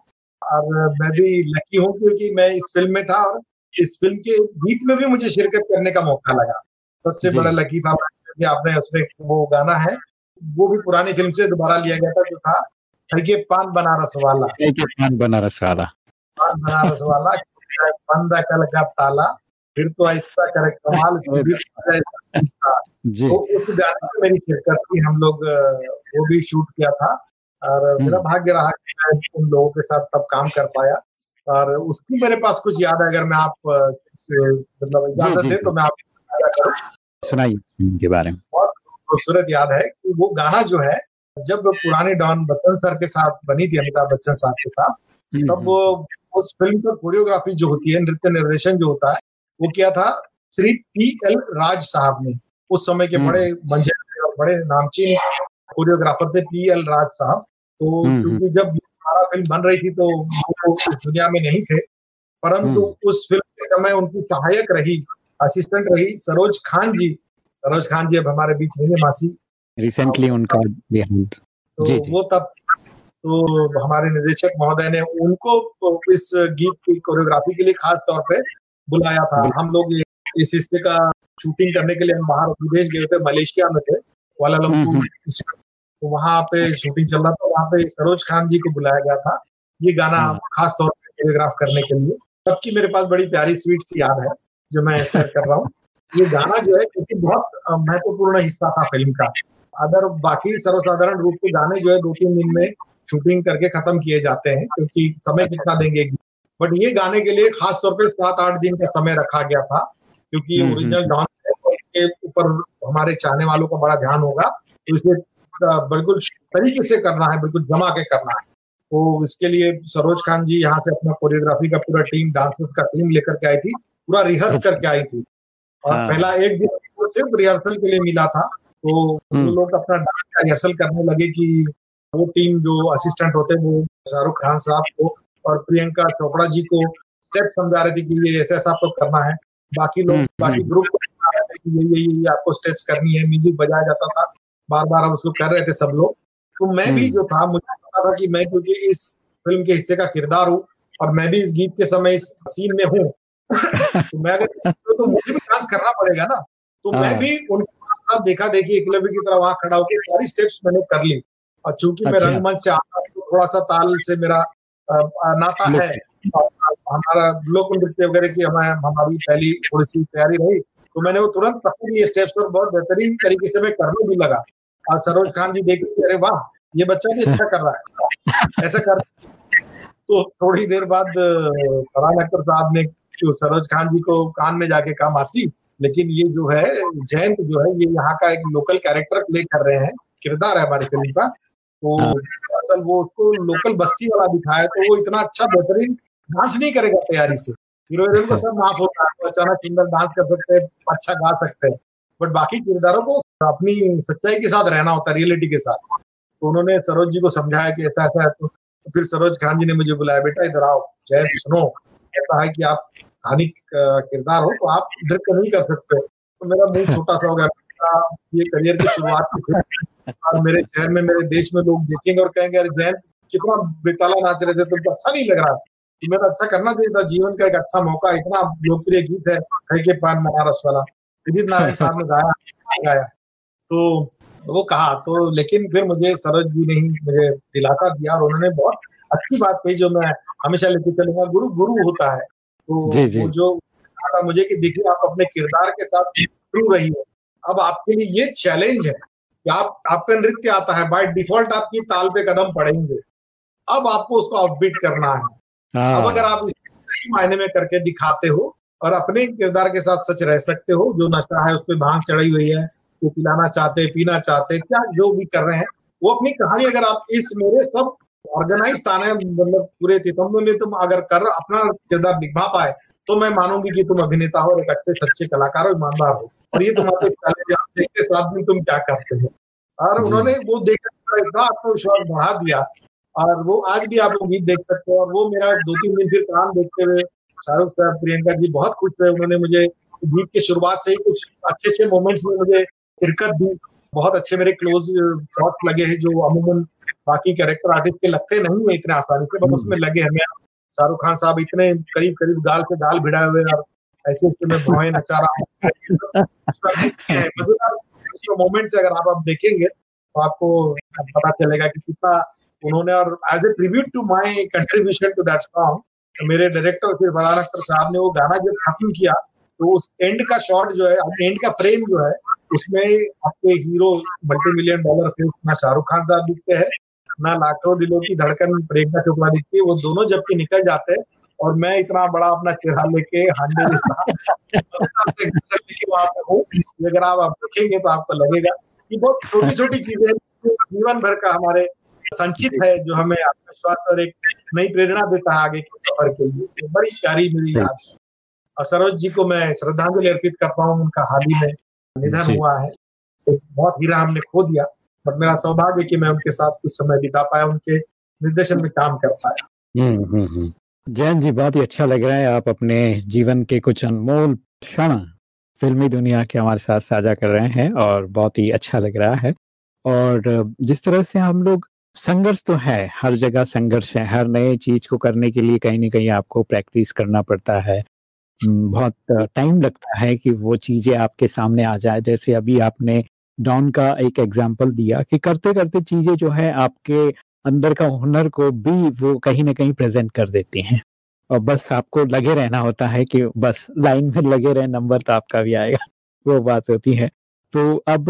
और मैं भी लकी हूँ क्योंकि मैं इस फ़िल्म में था और इस फ़िल्म के गीत में भी मुझे शिरकत करने का मौका लगा। सबसे बड़ा लकी था आपने उसमें वो गाना है वो भी पुरानी फ़िल्म से दोबारा लिया गया था जो था के पान बनारस वाला। पान बनारस वाला। पान बनारस वाला बंद कल का ताला फिर तो ऐसा करे कमाल जी। तो उस गाने में मेरी शिरकत थी। हम लोग वो भी शूट किया था। और हम्म। मेरा भाग्य रहा कि मैं उन लोगों के साथ तब काम कर पाया। और उसकी मेरे पास कुछ याद है अगर मैं आप मतलब इजाज़त दे तो मैं आप सुनाइए के बारे में। बहुत खूबसूरत याद है कि वो गाना जो है जब पुराने डॉन बच्चन सर के साथ बनी थी अमिताभ बच्चन साहब के साथ हम्म, तब वो हम्म। उस फ़िल्म पर कोरियोग्राफी जो होती है नृत्य निर्देशन जो होता है वो किया था श्री पी एल राज साहब ने। उस समय के बड़े मंजे और बड़े नामचीन कोरियोग्राफर थे पी एल राज साहब। तो क्योंकि जब हमारा फ़िल्म बन रही थी तो वो दुनिया में नहीं थे। परंतु उस फ़िल्म के समय उनकी सहायक रही असिस्टेंट रही सरोज खान जी। सरोज खान जी अब हमारे बीच नहीं है मासी। रिसेंटली उनका देहांत तो जी, जी. वो तब तो हमारे निदेशक महोदय ने उनको इस गीत की कोरियोग्राफी के लिए खास तौर पे बुलाया था। हम लोग इस हिस्से का शूटिंग करने के लिए हम बाहर विदेश गए थे मलेशिया में थे। वालालमपुर तो वहाँ पे शूटिंग चल रहा था वहाँ पे सरोज खान जी को बुलाया गया था। ये गाना खास तौर पर कोरियोग्राफ करने के लिए। तब की मेरे पास बड़ी प्यारी स्वीट सी याद है जो मैं शेयर कर रहा हूँ। ये गाना जो है क्योंकि बहुत महत्वपूर्ण हिस्सा था फ़िल्म का। अगर बाकी सर्वसाधारण रूप से गाने जो है दो तीन दिन में शूटिंग करके खत्म किए जाते हैं क्योंकि समय कितना देंगे? बट ये गाने के लिए खास तौर पे सात आठ दिन का समय रखा गया था क्योंकि ओरिजिनल हम्म, डॉन हम्म। इसके ऊपर हमारे चाहने वालों का बड़ा ध्यान होगा। तो इसे बिल्कुल तरीके से करना है बिल्कुल जमा के करना है तो इसके लिए सरोज खान जी यहाँ से अपना कोरियोग्राफी का पूरा टीम डांसर्स का टीम लेकर के आई थी पूरा रिहर्स अच्छा। करके आई थी और हाँ। पहला एक दिन तो सिर्फ़ रिहर्सल के लिए मिला था तो हम्म। लोग अपना डांस का रिहर्सल करने लगे कि वो टीम जो असिस्टेंट होते वो शाहरुख खान साहब को और प्रियंका चोपड़ा जी को स्टेप समझा रहे थे कि ये ऐसा ऐसा आपको करना है बाकी लोग हम्म, बाकी ग्रुप हम्म। को रहे थे कि ये ये ये आपको स्टेप्स करनी है म्यूज़िक बजाया जाता था बार बार हम उसको कर रहे थे सब लोग। तो मैं भी जो था मुझे पता था कि मैं क्योंकि इस फ़िल्म के हिस्से का किरदार हूँ और मैं भी इस गीत के समय इस सीन में हूँ। तो मैं अगर तो मुझे भी डांस करना पड़ेगा ना। तो मैं हाँ। भी उनके साथ देखा देखी एकलव्य की तरह वहाँ खड़ा होकर सारी स्टेप्स मैंने कर ली। और चूँकि मैं अच्छा। रंगमंच से आता तो थोड़ा सा ताल से मेरा नाता है। हमारा लोक नृत्य वगैरह की हमारे हमारी पहली थोड़ी सी तैयारी रही तो मैंने वो तुरंत पकड़ी स्टेप्स पर बहुत बेहतरीन तरीके से मैं करने भी लगा। और सरोज खान जी देख अरे वाह ये बच्चा भी अच्छा कर रहा है। ऐसा कर तो थोड़ी देर बाद फरहान अख्तर साहब ने जो सरोज खान जी को कान में जाके कहा मासी लेकिन ये जो है जयंत जो है ये यहाँ का एक लोकल कैरेक्टर प्ले कर रहे हैं किरदार है हमारी फ़िल्म का। तो हाँ। असल वो उसको लोकल बस्ती वाला दिखाया तो वो इतना अच्छा बेहतरीन डांस नहीं करेगा तैयारी से। हीरो हीरोइन को सब माफ़ होता है अचानक सुंदर डांस कर सकते हैं अच्छा गा सकते हैं। बट बाकी किरदारों को अपनी सच्चाई के साथ रहना होता है रियलिटी के साथ। तो उन्होंने सरोज जी को समझाया कि ऐसा ऐसा है तो, तो फिर सरोज खान जी ने मुझे बुलाया बेटा इधर आओ जय सुनो ऐसा है कि आप स्थानिक किरदार हो तो आप नृत्य नहीं कर सकते। तो मेरा मुँह छोटा सा हो गया ये करियर की शुरुआत और मेरे शहर में मेरे देश में लोग देखेंगे और कहेंगे अरे जैन कितना बेताला नाच रहे थे तुमको अच्छा नहीं लग रहा? तो मेरा अच्छा करना चाहिए था जीवन का एक अच्छा मौका इतना लोकप्रिय गीत है के पान बनारस वाला। विदित नारायण साहब ने गाया गाया। तो वो कहा तो लेकिन फिर मुझे सरोज जी ने ही मुझे दिलासा दिया और उन्होंने बहुत अच्छी बात कही जो मैं हमेशा लेके चलूँगा। गुरु गुरु होता है। तो जी, जी. जो था मुझे कि देखिए आप अपने किरदार के साथ ट्रू रही हो। अब आपके लिए ये चैलेंज है कि आप आपका नृत्य आता है बाय डिफ़ॉल्ट आपकी ताल पे कदम पड़ेंगे। अब आपको उसको अपबीट करना है। अब हाँ अगर आप सही मायने में करके दिखाते हो और अपने किरदार के साथ सच रह सकते हो जो नशा है उस पर भाँग चढ़ी हुई है वो पिलाना चाहते पीना चाहते क्या जो भी कर रहे हैं वो अपनी कहानी अगर आप इस मेरे सब ऑर्गेनाइज ताने मतलब पूरे तितम्ब में तुम अगर कर अपना किरदार निभा पाए तो मैं मानूँगी कि तुम अभिनेता हो और एक अच्छे सच्चे कलाकार हो ईमानदार हो। और ये तुम्हारे देखते साथ में तुम क्या करते हो? और उन्होंने वो देखकर इतना आत्मविश्वास बढ़ा दिया और वो आज भी आप लोग गीत देख सकते हो और वो मेरा दो तीन दिन फिर काम देखते हुए शाहरुख साहब प्रियंका जी बहुत खुश रहे उन्होंने मुझे गीत की शुरुआत से ही कुछ अच्छे अच्छे मोमेंट्स में मुझे शिरकत भी बहुत अच्छे मेरे क्लोज शॉट्स लगे हैं जो अमूमन बाकी कैरेक्टर आर्टिस्ट के लगते नहीं है इतने आसानी से बट हम्म। उसमें लगे हमें शाहरुख खान साहब इतने करीब करीब गाल से गाल भिड़ाए हुए और ऐसे ऐसे में भौएँ नचा रहा हूँ मोमेंट से अगर आप अब देखेंगे तो आपको पता चलेगा कि कितना उन्होंने और as a tribute to my contribution to that song मेरे डायरेक्टर फिर फरहान अख्तर साहब ने वो गाना जब खत्म किया तो उस एंड का शॉट जो है एंड का फ्रेम जो है उसमें आपके hero multi million dollar film ना शाहरुख खान साहब दिखते हैं, ना लाखों दिलों की धड़कन प्रियंका चोपड़ा दिखती है, वो दोनों जबकि निकल जाते हैं, और मैं इतना बड़ा अपना चेहरा लेके हांडे अगर आप आप देखेंगे तो आपको लगेगा कि बहुत छोटी छोटी चीज़ें जीवन भर का हमारे संचित है, जो हमें आत्मविश्वास और एक नई प्रेरणा देता है आगे के सफ़र के लिए। बड़ी प्यारी मेरी याद और सरोज जी को मैं श्रद्धांजलि अर्पित करता हूँ उनका हाल ही में। निधन हुआ है। एक बहुत हीरा हमने खो दिया बट मेरा सौभाग्य कि मैं उनके साथ कुछ समय बिता पाया उनके निर्देशन में काम कर पाया। हम्म हम्म हम्म। जैन जी बहुत ही अच्छा लग रहा है आप अपने जीवन के कुछ अनमोल क्षण फिल्मी दुनिया के हमारे साथ साझा कर रहे हैं और बहुत ही अच्छा लग रहा है। और जिस तरह से हम लोग संघर्ष तो है हर जगह संघर्ष है हर नए चीज़ को करने के लिए कहीं ना कहीं आपको प्रैक्टिस करना पड़ता है। बहुत टाइम लगता है कि वो चीज़ें आपके सामने आ जाए। जैसे अभी आपने डॉन का एक एग्ज़ाम्पल दिया कि करते करते चीज़ें जो है आपके अंदर का हुनर को भी वो कहीं ना कहीं प्रेजेंट कर देती हैं। और बस आपको लगे रहना होता है कि बस लाइन में लगे रहे, नंबर तो आपका भी आएगा। वो बात होती है। तो अब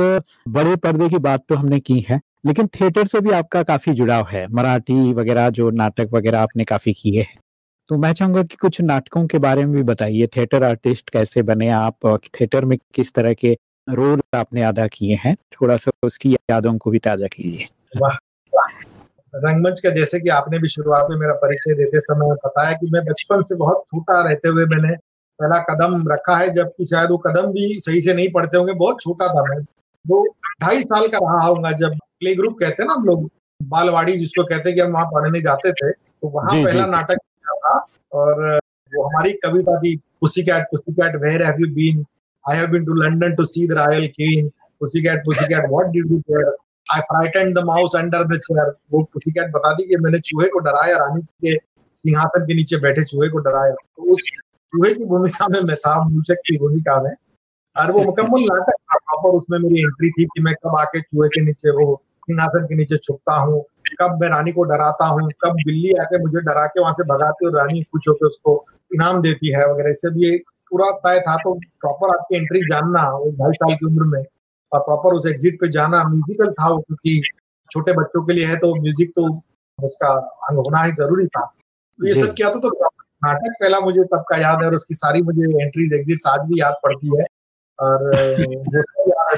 बड़े पर्दे की बात तो हमने की है, लेकिन थिएटर से भी आपका काफ़ी जुड़ाव है। मराठी वगैरह जो नाटक वगैरह आपने काफ़ी किए हैं। तो मैं चाहूँगा कि कुछ नाटकों के बारे में भी बताइए। थिएटर आर्टिस्ट कैसे बने आप? थिएटर में किस तरह के रोल आपने अदा किए हैं? थोड़ा सा उसकी यादों को भी ताज़ा कीजिए। वाह रंगमंच का जैसे कि आपने भी शुरुआत में मेरा परिचय देते समय बताया कि मैं बचपन से बहुत छोटा रहते हुए मैंने पहला कदम रखा है जबकि शायद वो कदम भी सही से नहीं पढ़ते होंगे। बहुत छोटा था मैं। वो ढाई साल का रहा होगा जब प्ले ग्रुप कहते हैं ना हम लोग बालवाड़ी जिसको कहते हैं कि हम वहाँ पढ़ने जाते थे तो वहाँ पहला जी। नाटक था और वो हमारी कविता थी pussy cat where have you been I have been to London to see the royal queen pussy cat pussy cat what did you there I frightened the mouse under the chair वो pussy cat बता दी कि मैंने चूहे को डराया, रानी के सिंहासन के नीचे बैठे चूहे को डराया। तो उस चूहे की भूमिका में मैं था, मूषक की भूमिका में। और वो मुकम्मल नाटक था प्रॉपर उसमें मेरी एंट्री थी कि मैं कब आके चूहे के नीचे वो सिंहासन के नीचे छुपता हूँ कब मैं रानी को डराता हूँ कब बिल्ली आके मुझे डरा के वहाँ से भगाती और रानी खुश होकर उसको इनाम देती है वगैरह। इससे भी पूरा तय था तो प्रॉपर आपकी एंट्री जानना ढाई साल की उम्र में और प्रॉपर उस एग्जिट पे जाना म्यूजिकल था वो क्योंकि छोटे बच्चों के लिए है तो म्यूज़िक तो उसका अंग होना ही ज़रूरी था। तो ये सब किया था तो नाटक पहला मुझे तब का याद है और उसकी सारी मुझे एंट्रीज एग्जिट आज भी याद पड़ती है। और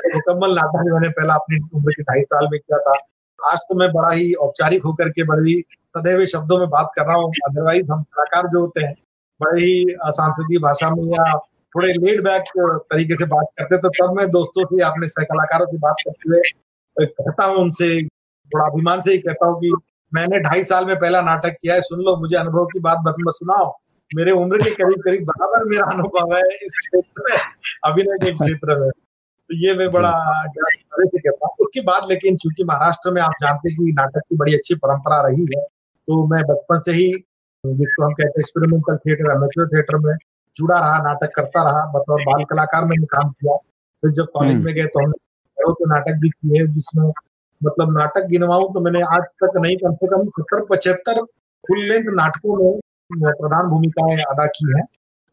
मुकम्मल नाटक मैंने पहला अपनी उम्र के ढाई साल में किया था। आज तो मैं बड़ा ही औपचारिक होकर के, बड़ी सदे हुए शब्दों में बात कर रहा हूँ। अदरवाइज़ हम कलाकार जो होते हैं, बड़े ही सांस्कृतिक भाषा में या थोड़े लेड बैक तरीके से बात करते तो तब मैं दोस्तों से, अपने सह कलाकारों से बात करते हुए कहता हूँ, उनसे बड़ा अभिमान से ही कहता हूँ कि मैंने ढाई साल में पहला नाटक किया है, सुन लो, मुझे अनुभव की बत सुनाओ। मेरे उम्र के करीब करीब बराबर मेरा अनुभव है इस क्षेत्र में। अभिनय के क्षेत्र में। तो ये मैं बड़ा से कहता हूँ। उसके बाद लेकिन चूँकि महाराष्ट्र में आप जानते हैं कि नाटक की बड़ी अच्छी परंपरा रही है तो मैं बचपन से ही जिसको हम कहते हैं एक्सपेरिमेंटल थिएटर अमेचर थिएटर में जुड़ा रहा नाटक करता रहा बतौर बाल कलाकार मैंने काम किया। फिर जब कॉलेज हम्म। में गए तो हमने के नाटक भी किए जिसमें मतलब नाटक गिनवाऊं तो मैंने आज तक नहीं कम से कम सत्तर पचहत्तर फुल लेंथ नाटकों में प्रधान भूमिकाएँ अदा की हैं।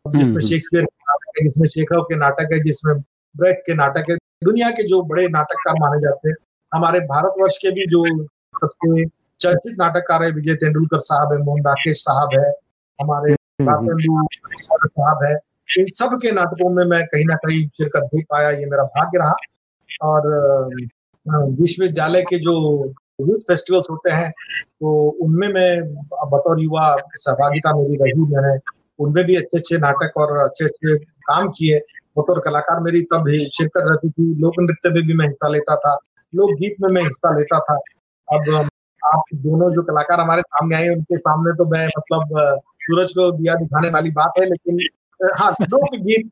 जिसमें हम्म। शेक्सपियर नाटक है जिसमें शेखव के नाटक है जिसमें ब्रेथ के नाटक है। दुनिया के जो बड़े नाटककार माने जाते हैं हमारे भारतवर्ष के भी जो सबसे चर्चित नाटककार है विजय तेंदुलकर साहब है मोहन राकेश साहब है हमारे साहब है इन सब के नाटकों में मैं कहीं ना कहीं शिरकत भी पाया ये मेरा भाग्य रहा। और विश्वविद्यालय के जो यूथ फेस्टिवल्स होते हैं तो उनमें मैं बतौर युवा सहभागिता मेरी रही मैंने उनमें भी अच्छे अच्छे नाटक और अच्छे अच्छे काम किए। बतौर कलाकार मेरी तब भी शिरकत रहती थी। लोक नृत्य में भी मैं हिस्सा लेता था। लोक गीत में मैं हिस्सा लेता था। अब आप दोनों जो कलाकार हमारे सामने आए, उनके सामने तो मैं मतलब सूरज को दिया दिखाने वाली बात है, लेकिन हाँ लोक गीत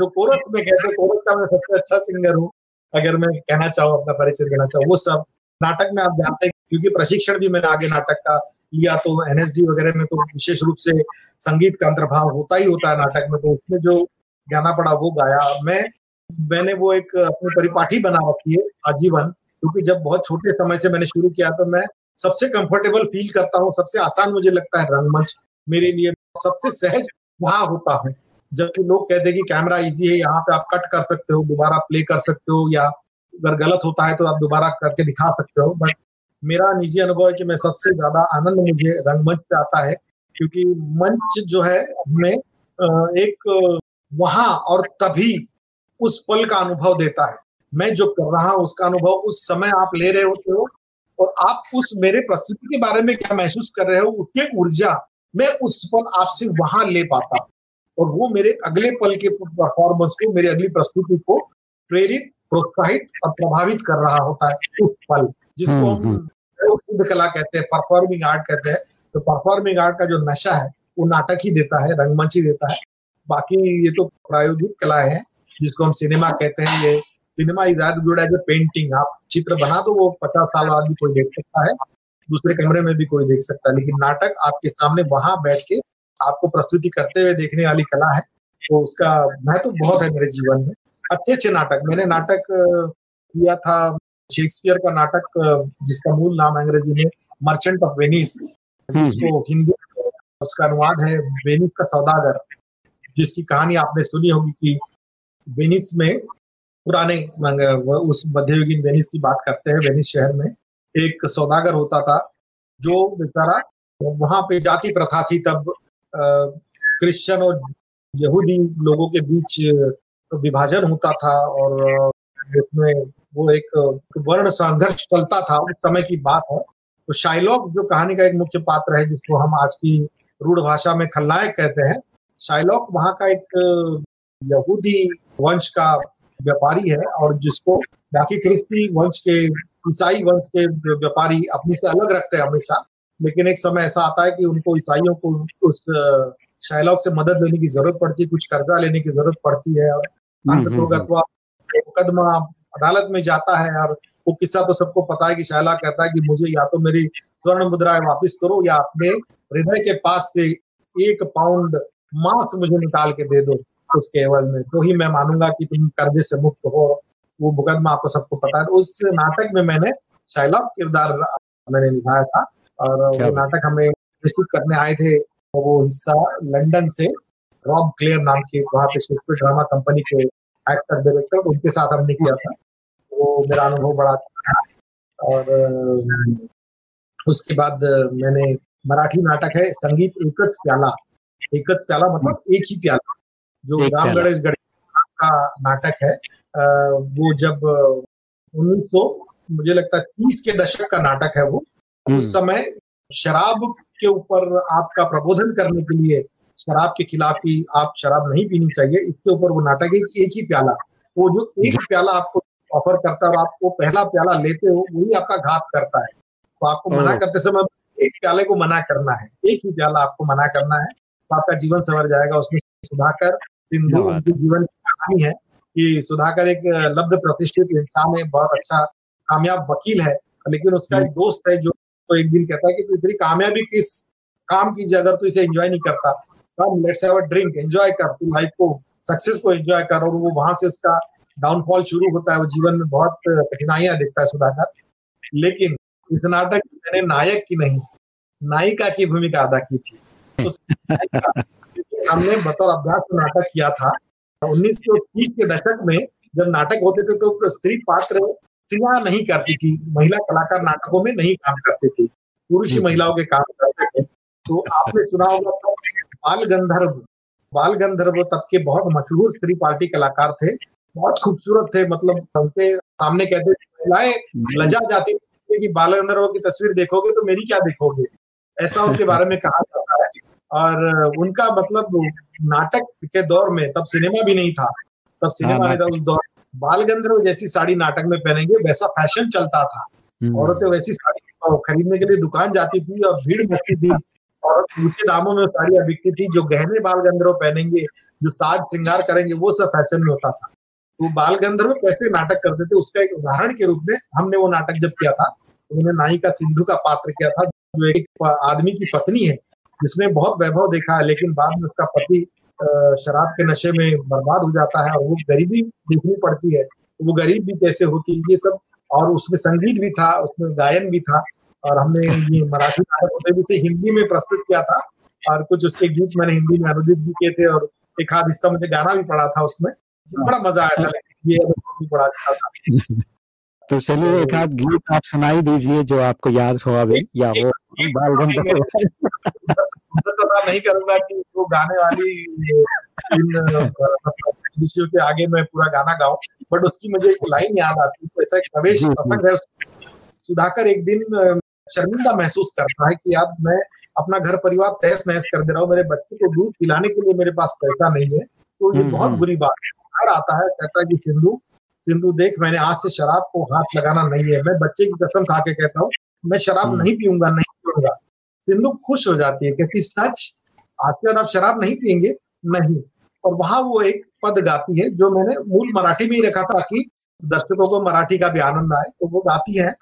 जो कोरस में कहते कोरस का मैं सबसे अच्छा सिंगर हूँ। अगर मैं कहना चाहूँ, अपना परिचय देना चाहूँ, वो सब नाटक में आप जानते हैं, क्योंकि प्रशिक्षण भी मैंने आगे नाटक का लिया तो एनएसडी वगैरह में तो विशेष रूप से संगीत का अंतर्भाव होता ही होता है नाटक में तो उसमें जो गाना पड़ा वो गाया। मैं, मैंने वो एक अपनी परिपाठी बना रखी है, आजीवन, क्योंकि जब बहुत छोटे समय से मैंने शुरू किया तो मैं सबसे कंफर्टेबल फील करता हूँ, सबसे आसान मुझे लगता है रंगमंच मेरे लिए, सबसे सहज वहाँ होता है। जबकि लोग कहते हैं कि कैमरा इजी है, यहाँ पे आप कट कर सकते हो, दोबारा प्ले कर सकते हो, या अगर गलत होता है तो आप दोबारा करके दिखा सकते हो बट मेरा निजी अनुभव है कि मैं सबसे ज़्यादा आनंद मुझे रंगमंच पे आता है, क्योंकि मंच जो है हमें एक, वहाँ और तभी उस पल का अनुभव देता है। मैं जो कर रहा हूँ, उसका अनुभव उस समय आप ले रहे होते हो, और आप उस मेरे प्रस्तुति के बारे में क्या महसूस कर रहे हो, उसके ऊर्जा मैं उस पल आपसे वहाँ ले पाता। और वो मेरे अगले पल के परफॉर्मेंस को, मेरी अगली प्रस्तुति को प्रेरित प्रोत्साहित और प्रभावित कर रहा होता है उस पल जिसको हम्म, हम हम्म। कला कहते हैं परफॉर्मिंग आर्ट कहते हैं। तो परफॉर्मिंग आर्ट का जो नशा है वो नाटक ही देता है रंगमंच ही देता है। बाकी ये तो प्रायोगिक कला है जिसको हम सिनेमा कहते हैं। ये cinema is as good as a painting आप चित्र बना तो वो पचास साल बाद भी कोई देख सकता है दूसरे कमरे में भी कोई देख सकता है। लेकिन नाटक आपके सामने वहाँ बैठ के आपको प्रस्तुति करते हुए देखने वाली कला है तो उसका महत्व तो बहुत है मेरे जीवन में। अच्छे अच्छे नाटक। मैंने नाटक किया था शेक्सपियर का नाटक जिसका मूल नाम अंग्रेज़ी में मर्चेंट ऑफ़ वेनिस जिसको हिंदी उसका अनुवाद है वेनिस का सौदागर जिसकी कहानी आपने सुनी होगी कि वेनिस में पुराने उस मध्ययुगीन वेनिस की बात करते हैं वेनिस शहर में एक सौदागर होता था जो बेचारा वहाँ पे जाति प्रथा थी तब क्रिश्चियन और यहूदी लोगों के बीच विभाजन होता था और उसमें वो एक वर्ण संघर्ष चलता था उस समय की बात है। तो शाइलॉक जो कहानी का एक मुख्य पात्र है, जिसको हम आज की रूढ़ भाषा में खलनायक कहते हैं शाइलॉक वहाँ का एक यहूदी वंश का व्यापारी है और जिसको बाकी ख्रिस्ती वंश के, ईसाई वंश के व्यापारी अपने से अलग रखते हैं हमेशा। लेकिन एक समय ऐसा आता है कि उनको ईसाइयों को उस शाइलॉक से मदद लेने की ज़रूरत पड़ती है, कुछ कर्जा लेने की ज़रूरत पड़ती है और हम्म, हम्म, हम्म। मुकदमा अदालत में जाता है और वो किस्सा तो सबको पता है कि शायला कहता है कि मुझे या तो मेरी स्वर्ण मुद्राएँ वापस करो या अपने हृदय के पास से एक पाउंड मांस मुझे निकाल के दे दो उसके एवज में। तो ही मैं मानूँगा कि तुम कर्जे से मुक्त हो। वो मुकदमा आपको सबको पता है। तो उस नाटक में मैंने शाइला किरदार मैंने निभाया था और वो नाटक हमें प्रस्तुत करने आए थे वो हिस्सा लंदन से रॉब क्लेयर नाम के वहाँ पे शेक्सपियर ड्रामा कंपनी के एक्टर डायरेक्टर उनके साथ हमने किया था। वो मेरा अनुभव बड़ा अच्छा था और उसके बाद मैंने मराठी नाटक है संगीत एकच प्याला। एकच प्याला मतलब एक ही प्याला जो राम गणेश गणेश का नाटक है। वो जब उन्नीस सौ मुझे लगता है तीस के दशक का नाटक है वो उस हम्म। समय शराब के ऊपर आपका प्रबोधन करने के लिए शराब के खिलाफ ही आप शराब नहीं पीनी चाहिए। इसके ऊपर वो नाटक है एक ही प्याला। वो जो एक प्याला आपको ऑफ़र करता है और आपको पहला प्याला लेते हो वही आपका घात करता है। तो आपको मना करते समय एक प्याले को मना करना है। एक ही प्याला आपको मना करना है। तो आपका जीवन संवर जाएगा उसमें। सुधाकर सिंधु उनकी जीवन की कहानी है कि सुधाकर एक लब्ध प्रतिष्ठित इंसान है बहुत अच्छा कामयाब वकील है। लेकिन उसका एक दोस्त है जो तो एक दिन कहता है कि तू इतनी कामयाबी किस काम कीजिए अगर तू इसे एंजॉय नहीं करता come let's have a drink enjoy कर तू लाइफ को सक्सेस को एंजॉय कर और वो वहाँ से उसका डाउनफॉल शुरू होता है वो जीवन में बहुत कठिनाइयाँ देखता है सुधाकर। लेकिन इस नाटक मैंने नायक की नहीं नायिका की भूमिका अदा की थी। हमने बतौर अभ्यास नाटक किया था। उन्नीस सौ तीस के दशक में जब नाटक होते थे तो स्त्री पात्र स्त्रियाँ नहीं करती थी महिला कलाकार नाटकों में नहीं काम करते थे। पुरुष महिलाओं के काम करते थे। तो आपने सुना होगा बाल गंधर्व बाल गंधर्व तब के बहुत मशहूर स्त्री पार्टी कलाकार थे बहुत खूबसूरत थे मतलब उनके सामने कहते थे महिलाएँ लजा जाती थी कि बाल गंधर्व की तस्वीर देखोगे तो मेरी क्या देखोगे? ऐसा उनके बारे में कहा जाता है। और उनका मतलब नाटक के दौर में तब सिनेमा भी नहीं था तब सिनेमा हाँ, नहीं था उस दौर बाल गंधर्व जैसी साड़ी नाटक में पहनेंगे वैसा फ़ैशन चलता था। हम्म। औरतें वैसी साड़ी खरीदने के लिए दुकान जाती थी और भीड़ मचती थी। और ऊँचे दामों में साड़ियाँ बिकती थी, जो गहने बाल गंधर्व पहनेंगे, जो साज श्रृंगार करेंगे, वो सब फ़ैशन में होता था। तो बाल गंधर्व कैसे नाटक करते थे, उसका एक उदाहरण के रूप में हमने वो नाटक जब किया था तो उन्होंने नायिका सिंधु का पात्र किया था, जो एक आदमी की पत्नी है, जिसने बहुत वैभव देखा है, लेकिन बाद में उसका पति शराब के नशे में बर्बाद हो जाता है, और वो गरीबी देखनी पड़ती है तो वो गरीब भी कैसे होती है, ये सब, और उसमें संगीत भी था, उसमें गायन भी था और हमने ये मराठी नाटक से हिंदी में प्रस्तुत किया था। और कुछ उसके गीत मैंने हिंदी में अनुदित भी किए थे और एक आध हिस्सा मुझे गाना भी पड़ा था उसमें। बड़ा मज़ा आया था लेकिन ये भी बड़ा अच्छा था। तो चलिए एक आध गीत आप सुनाई दीजिए जो आपको याद हो अभी या वो बाल नहीं करूँगा कि वो गाने वाली इन विषयों के आगे मैं पूरा गाना गाऊं बट उसकी मुझे एक लाइन याद आती है ऐसा एक प्रवेश प्रसंग है सुधाकर एक दिन शर्मिंदा महसूस करता है कि यार मैं अपना घर परिवार तहस नहस कर दे रहा हूँ मेरे बच्चे को दूध पिलाने के लिए मेरे पास पैसा नहीं है तो ये हम्म, बहुत हम्म। बुरी बात है। घर आता है कहता है कि सिंधु सिंधु देख मैंने आज से शराब को हाथ लगाना नहीं है। मैं बच्चे की कसम खा के कहता हूँ मैं शराब हम्म। नहीं पीऊँगा नहीं पीऊँगा। सिंधु खुश हो जाती है कहती सच? आज के बाद आप शराब नहीं पियेंगे नहीं। और वहाँ वो एक पद गाती है जो मैंने मूल मराठी में ही रखा था कि दर्शकों को मराठी का भी आनंद आए तो वो गाती है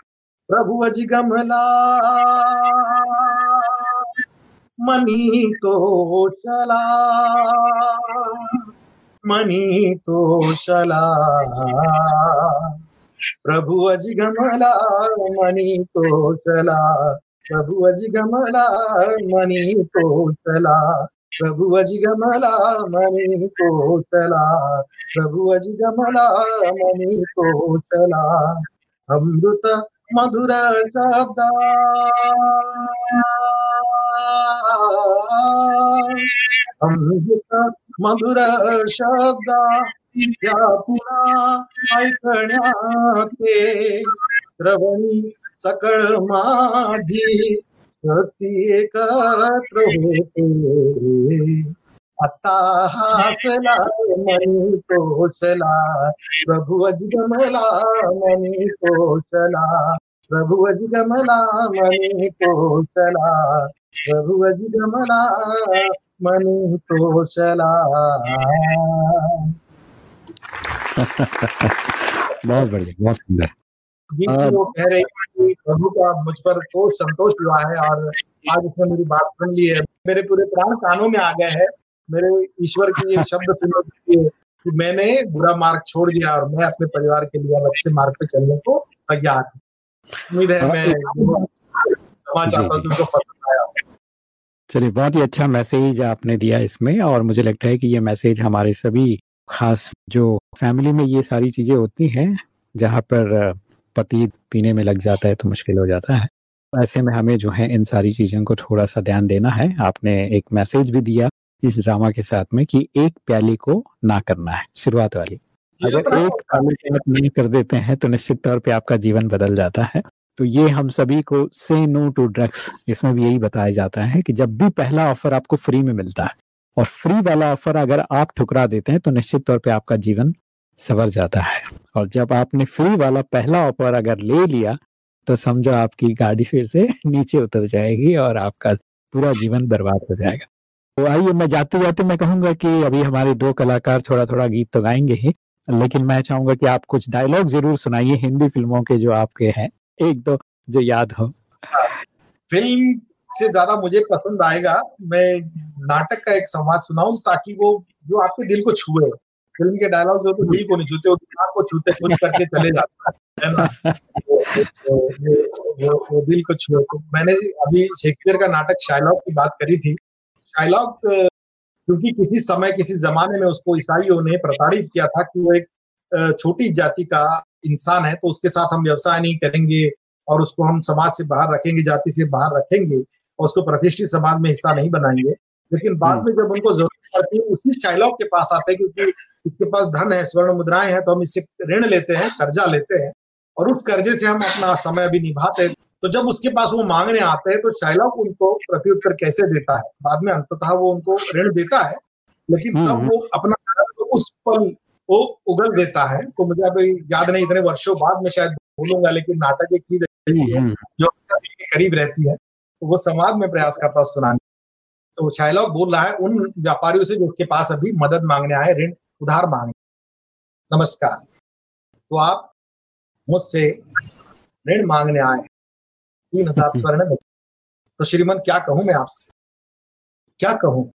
प्रभु अजिगमला। मनी तो चला। मनी तो चला। प्रभु अजिगमला, मनी तो चला। प्रभु अजिगमला, मनी तो चला। प्रभु अजिगमला, मनी तो चला। प्रभु अजिगमला, मनी तो चला। अमृत मधुर शब्द। अमृत मधुर शब्द। या पुन्हा ऐकण्याते श्रवणी सकळ माझी शक्ती होते आता हासला मनी तोषला प्रभु अजगमला मनी तोषला प्रभु अजगमला मनी तोषला प्रभु अजगमला मनी तोषला बहुत बढ़िया बहुत सुंदर। वो कह रहे कि प्रभु का मुझ पर तो संतोष हुआ है और आज उसने मेरी बात सुन ली है। मेरे पूरे प्राण कानों में आ गए हैं। मेरे ईश्वर की ये शब्द सुनो कि मैंने बुरा मार्ग छोड़ दिया और मैं अपने परिवार के लिए अच्छे मार्ग पे चलने को तैयार हूँ। उम्मीद है मैं समाचार पसंद आया चलिए बहुत ही अच्छा मैसेज आपने दिया इसमें और मुझे लगता है कि ये मैसेज हमारे सभी खास जो फैमिली में ये सारी चीज़ें होती हैं जहाँ पर पति पीने में लग जाता है तो मुश्किल हो जाता है। ऐसे में हमें जो है इन सारी चीज़ों को थोड़ा सा ध्यान देना है। आपने एक मैसेज भी दिया इस ड्रामा के साथ में कि एक प्याली को ना करना है शुरुआत वाली। अगर तो एक प्याली आप नहीं कर देते हैं तो निश्चित तौर पे आपका जीवन बदल जाता है। तो ये हम सभी को से नो टू ड्रग्स इसमें भी यही बताया जाता है कि जब भी पहला ऑफ़र आपको फ्री में मिलता है और फ्री वाला ऑफ़र अगर आप ठुकरा देते हैं तो निश्चित तौर पे आपका जीवन सवर जाता है। और जब आपने फ्री वाला पहला ऑफ़र अगर ले लिया तो समझो आपकी गाड़ी फिर से नीचे उतर जाएगी और आपका पूरा जीवन बर्बाद हो जाएगा। तो आइए मैं जाते जाते मैं कहूँगा कि अभी हमारे दो कलाकार थोड़ा थोड़ा गीत तो गाएँगे ही लेकिन मैं चाहूँगा कि आप कुछ डायलॉग ज़रूर सुनाइए हिंदी फ़िल्मों के जो आपके हैं। एक दो जो याद हो। फ़िल्म से ज़्यादा मुझे पसंद आएगा मैं नाटक का एक संवाद सुनाऊं ताकि वो जो आपके दिल को छुए। फ़िल्म के डायलॉग जो तो दिल को नहीं छूते वो दिमाग को छूते कुछ करके चले जाते है ना? वो, वो, वो दिल को छुए। तो मैंने अभी शेक्सपियर का नाटक शाइलॉग की बात करी थी शाइलॉग क्योंकि किसी समय किसी जमाने में उसको ईसाइयों ने प्रताड़ित किया था कि वो एक छोटी जाति का इंसान है तो उसके साथ हम व्यवसाय नहीं करेंगे और उसको हम समाज से बाहर रखेंगे जाति से बाहर रखेंगे और उसको प्रतिष्ठित समाज में हिस्सा नहीं बनाएँगे। लेकिन बाद में जब उनको ज़रूरत पड़ती है उसी शाइलॉग के पास आते हैं क्योंकि इसके पास धन है स्वर्ण मुद्राएँ हैं तो हम इससे ऋण लेते हैं कर्जा लेते हैं और उस कर्जे से हम अपना समय भी निभाते हैं। तो जब उसके पास वो मांगने आते हैं तो शाइलॉग उनको प्रत्युत्तर कैसे देता है? बाद में अंततः वो उनको ऋण देता है लेकिन हम्म, तब हम्म। वो अपना तो उस पल वो उगल देता है। तो मुझे अभी याद नहीं इतने वर्षों बाद में शायद भूलूँगा लेकिन नाटक एक चीज़ ऐसी है हम्म, जो के करीब रहती है। तो वो समाज में प्रयास करता है सुनाने। तो शाइलॉग बोल रहा है उन व्यापारियों से जो उसके पास अभी मदद मांगने आए ऋण उधार मांगने नमस्कार। तो आप मुझसे ऋण मांगने आए। तीन हज़ार स्वर्ण तो श्रीमन क्या कहूँ मैं आपसे? क्या कहूँ?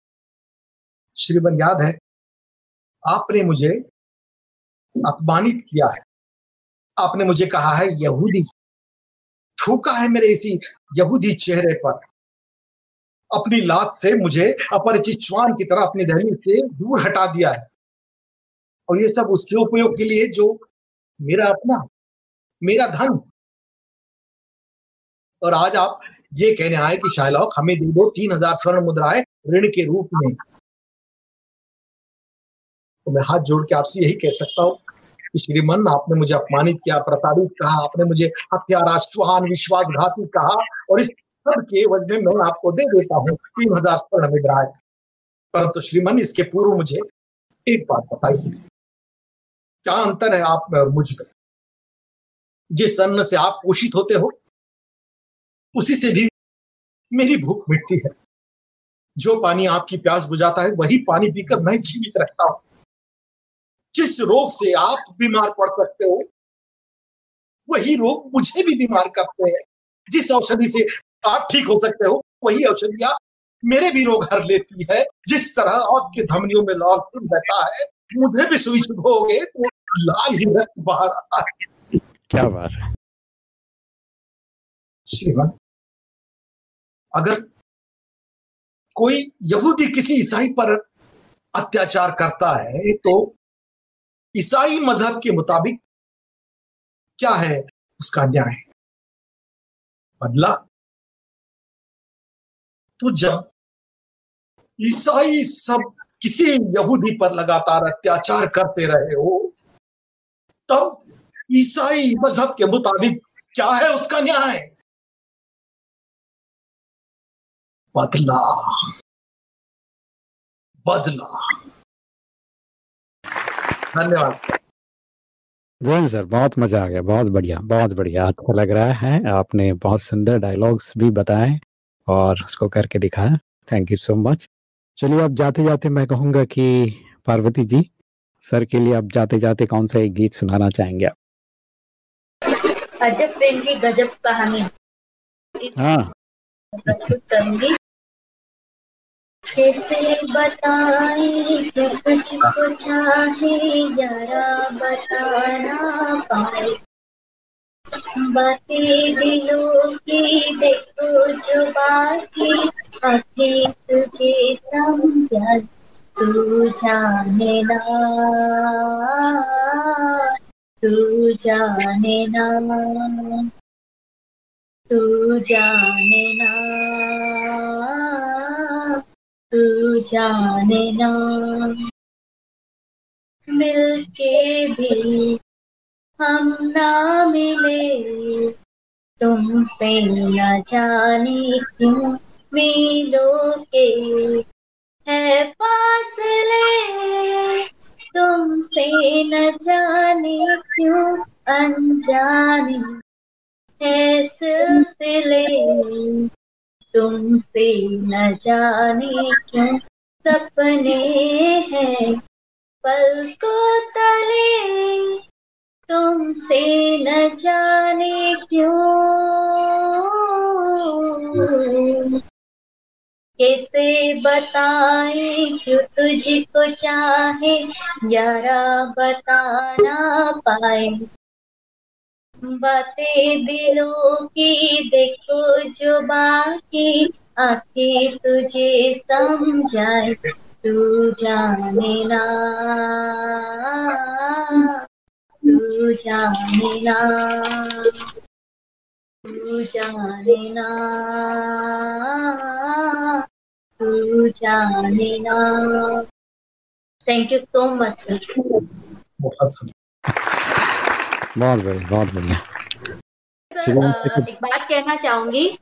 श्रीमन याद है आपने मुझे अपमानित किया है। आपने मुझे कहा है यहूदी। ठोका है मेरे इसी यहूदी चेहरे पर। अपनी लात से मुझे अपरिचित श्वान की तरह अपनी दहली से दूर हटा दिया है। और ये सब उसके उपयोग के लिए जो मेरा अपना मेरा धन और आज आप ये कहने आए कि शाहलॉक हमें दे दो, तीन हज़ार स्वर्ण मुद्राएँ ऋण के रूप में। तो मैं हाथ जोड़ के आपसे यही कह सकता हूँ कि श्रीमन, आपने मुझे अपमानित किया, प्रताड़ित कहा, आपने मुझे श्वान विश्वासघाती कहा और इस सब के वजह में मैं आपको दे देता हूँ, तीन हज़ार स्वर्ण मुद्राएँ परंतु श्रीमन, इसके पूर्व मुझे एक बात बताइए। क्या अंतर है आप मुझमें? जिस अन्न से आप पोषित होते हो उसी से भी मेरी भूख मिटती है। जो पानी आपकी प्यास बुझाता है, वही पानी पीकर मैं जीवित रहता हूँ। जिस रोग से आप बीमार पड़ सकते हो, वही रोग मुझे भी बीमार करते हैं। जिस औषधि से आप ठीक हो सकते हो, वही औषधियाँ मेरे भी रोग हर लेती है। जिस तरह आपके धमनियों में लाल खून बहता है, मुझे भी सुई चुभोगे तो लाल ही रक्त बाहर आता है। क्या बात है। श्रीमान अगर कोई यहूदी किसी ईसाई पर अत्याचार करता है तो ईसाई मज़हब के मुताबिक क्या है उसका न्याय? बदला। तो जब ईसाई सब किसी यहूदी पर लगातार अत्याचार करते रहे हो, तब ईसाई मज़हब के मुताबिक क्या है उसका न्याय? बदला। बदला। धन्यवाद। जैन सर बहुत मज़ा आ गया बहुत बढ़िया बहुत बढ़िया। अच्छा लग रहा है आपने बहुत सुंदर डायलॉग्स भी बताए और उसको करके दिखाया। थैंक यू सो मच चलिए अब जाते जाते मैं कहूँगा कि पार्वती जी सर के लिए अब जाते जाते कौन सा एक गीत सुनाना चाहेंगे आप? अजब प्रेम की गजब कहानी। हाँ। प्रस्तुत करूँगी। कैसे बताए कि कुछ को चाहे यारा बताना पाए। बातें दिलों की देखो जो बाकी आँखें तुझे समझा तू जाने ना। तू जाने ना। तू जाने ना। तू जाने ना। मिलके भी हम ना मिले। तुमसे न जाने क्यों मिलो के है फासले। तुमसे न जाने क्यों अनजाने? है सिलसिले। तुमसे न जाने क्यों सपने हैं, पल को तले। तुमसे न जाने क्यों? कैसे बताए क्यों तुझको चाहे, यारा बताना पाए। बातें दिलों की देखो जो बाकी। आके तुझे समझाए तू जाने ना। तू जाने ना। तू जाने ना। तू जाने ना। Thank you so much sir बहुत बढ़िया बहुत बढ़िया। सर एक बात कहना चाहूँगी।